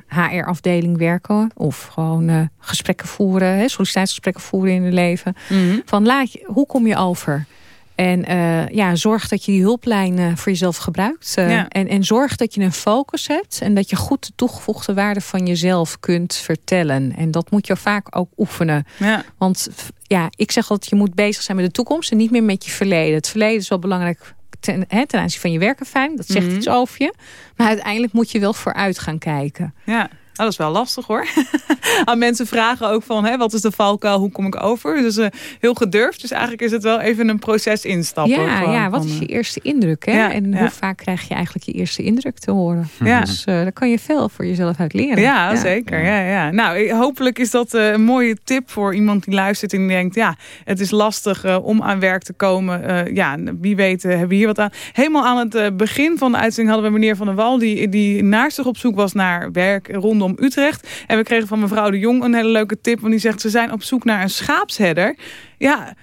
HR-afdeling eh, werken. Of gewoon uh, gesprekken voeren, hè, sollicitatiegesprekken voeren in hun leven. Mhm. Van laat je, hoe kom je over? En uh, ja, zorg dat je die hulplijnen voor jezelf gebruikt. Ja. en, en zorg dat je een focus hebt. En dat je goed de toegevoegde waarde van jezelf kunt vertellen. En dat moet je vaak ook oefenen. Ja. Want ja, ik zeg altijd, je moet bezig zijn met de toekomst. En niet meer met je verleden. Het verleden is wel belangrijk ten, hè, ten aanzien van je werken Dat zegt mhm. iets over je. Maar uiteindelijk moet je wel vooruit gaan kijken. Ja. Oh, dat is wel lastig hoor. <laughs> Aan mensen vragen ook van, hè, wat is de valkuil, hoe kom ik over? Dus uh, heel gedurfd. Dus eigenlijk is het wel even een proces instappen. Ja, ja wat is je eh, eerste indruk? Hè? Ja, en hoe vaak krijg je eigenlijk je eerste indruk te horen? Ja. Dus uh, daar kan je veel voor jezelf uit leren. Ja, zeker. Ja, ja. Nou, hopelijk is dat een mooie tip voor iemand die luistert en denkt... ja, het is lastig om aan werk te komen. ja, wie weet hebben we hier wat aan. Helemaal aan het begin van de uitzending hadden we meneer Van der Wal... die, die naastig op zoek was naar werk rondom Utrecht. En we kregen van mevrouw de Jong een hele leuke tip. Want die zegt, ze zijn op zoek naar een schaapsherder. Ja,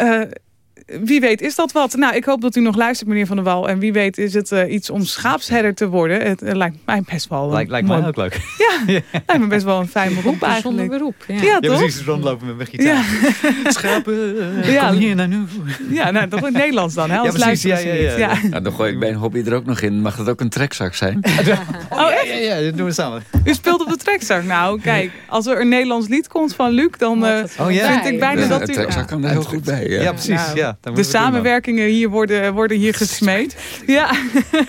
uh, wie weet is dat wat. Nou, ik hoop dat u nog luistert, meneer Van der Wal. En wie weet is het uh, iets om schaapsherder te worden. Het uh, lijkt mij best wel... Lijkt, lijkt mij ook leuk. <laughs> Ja, lijkt me best wel een fijn beroep eigenlijk. beroep, ja. Ja, toch? precies. Rondlopen met mijn gitaar. Ja. <laughs> Schapen, ja. kom hier naar nu. Ja, nou, toch in Nederlands dan, hè? Ja, precies. Ja, ja, ja, ja. Nou, dan gooi ik mijn hobby er ook nog in. Mag dat ook een trekzak zijn? <laughs> oh, ja, ja, ja, dat doen we samen. U speelt op de trekzak. Nou, kijk, als er een Nederlands lied komt van Luc, dan uh, oh, vind ik bijna dat u... Een trekzak kan er heel goed bij. Ja, precies. Ja. Ja, de samenwerkingen hier worden, worden hier <laughs> gesmeed. Ja,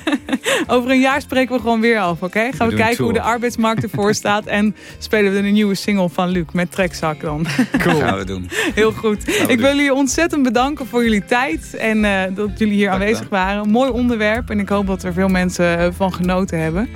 <laughs> over een jaar spreken we gewoon weer af, oké? Gaan we, kijken hoe de arbeidsmarkt ervoor <laughs> staat. En spelen we een nieuwe single van Luc met trekzak dan. Cool. gaan we doen. Heel goed. Ik wil jullie ontzettend bedanken voor jullie tijd. En uh, dat jullie hier aanwezig waren. Mooi onderwerp. En ik hoop dat er veel mensen uh, van genoten hebben.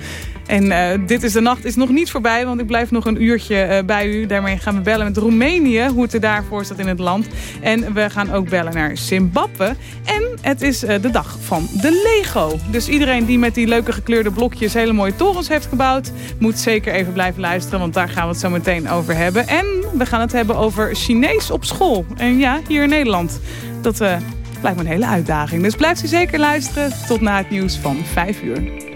En uh, Dit is de Nacht is nog niet voorbij, want ik blijf nog een uurtje uh, bij u. Daarmee gaan we bellen met Roemenië, hoe het er daarvoor staat in het land. En we gaan ook bellen naar Zimbabwe. En het is uh, de dag van de Lego. Dus iedereen die met die leuke gekleurde blokjes hele mooie torens heeft gebouwd... moet zeker even blijven luisteren, want daar gaan we het zo meteen over hebben. En we gaan het hebben over Chinees op school. En ja, hier in Nederland. Dat lijkt me een hele uitdaging. Dus blijft u zeker luisteren tot na het nieuws van 5 uur.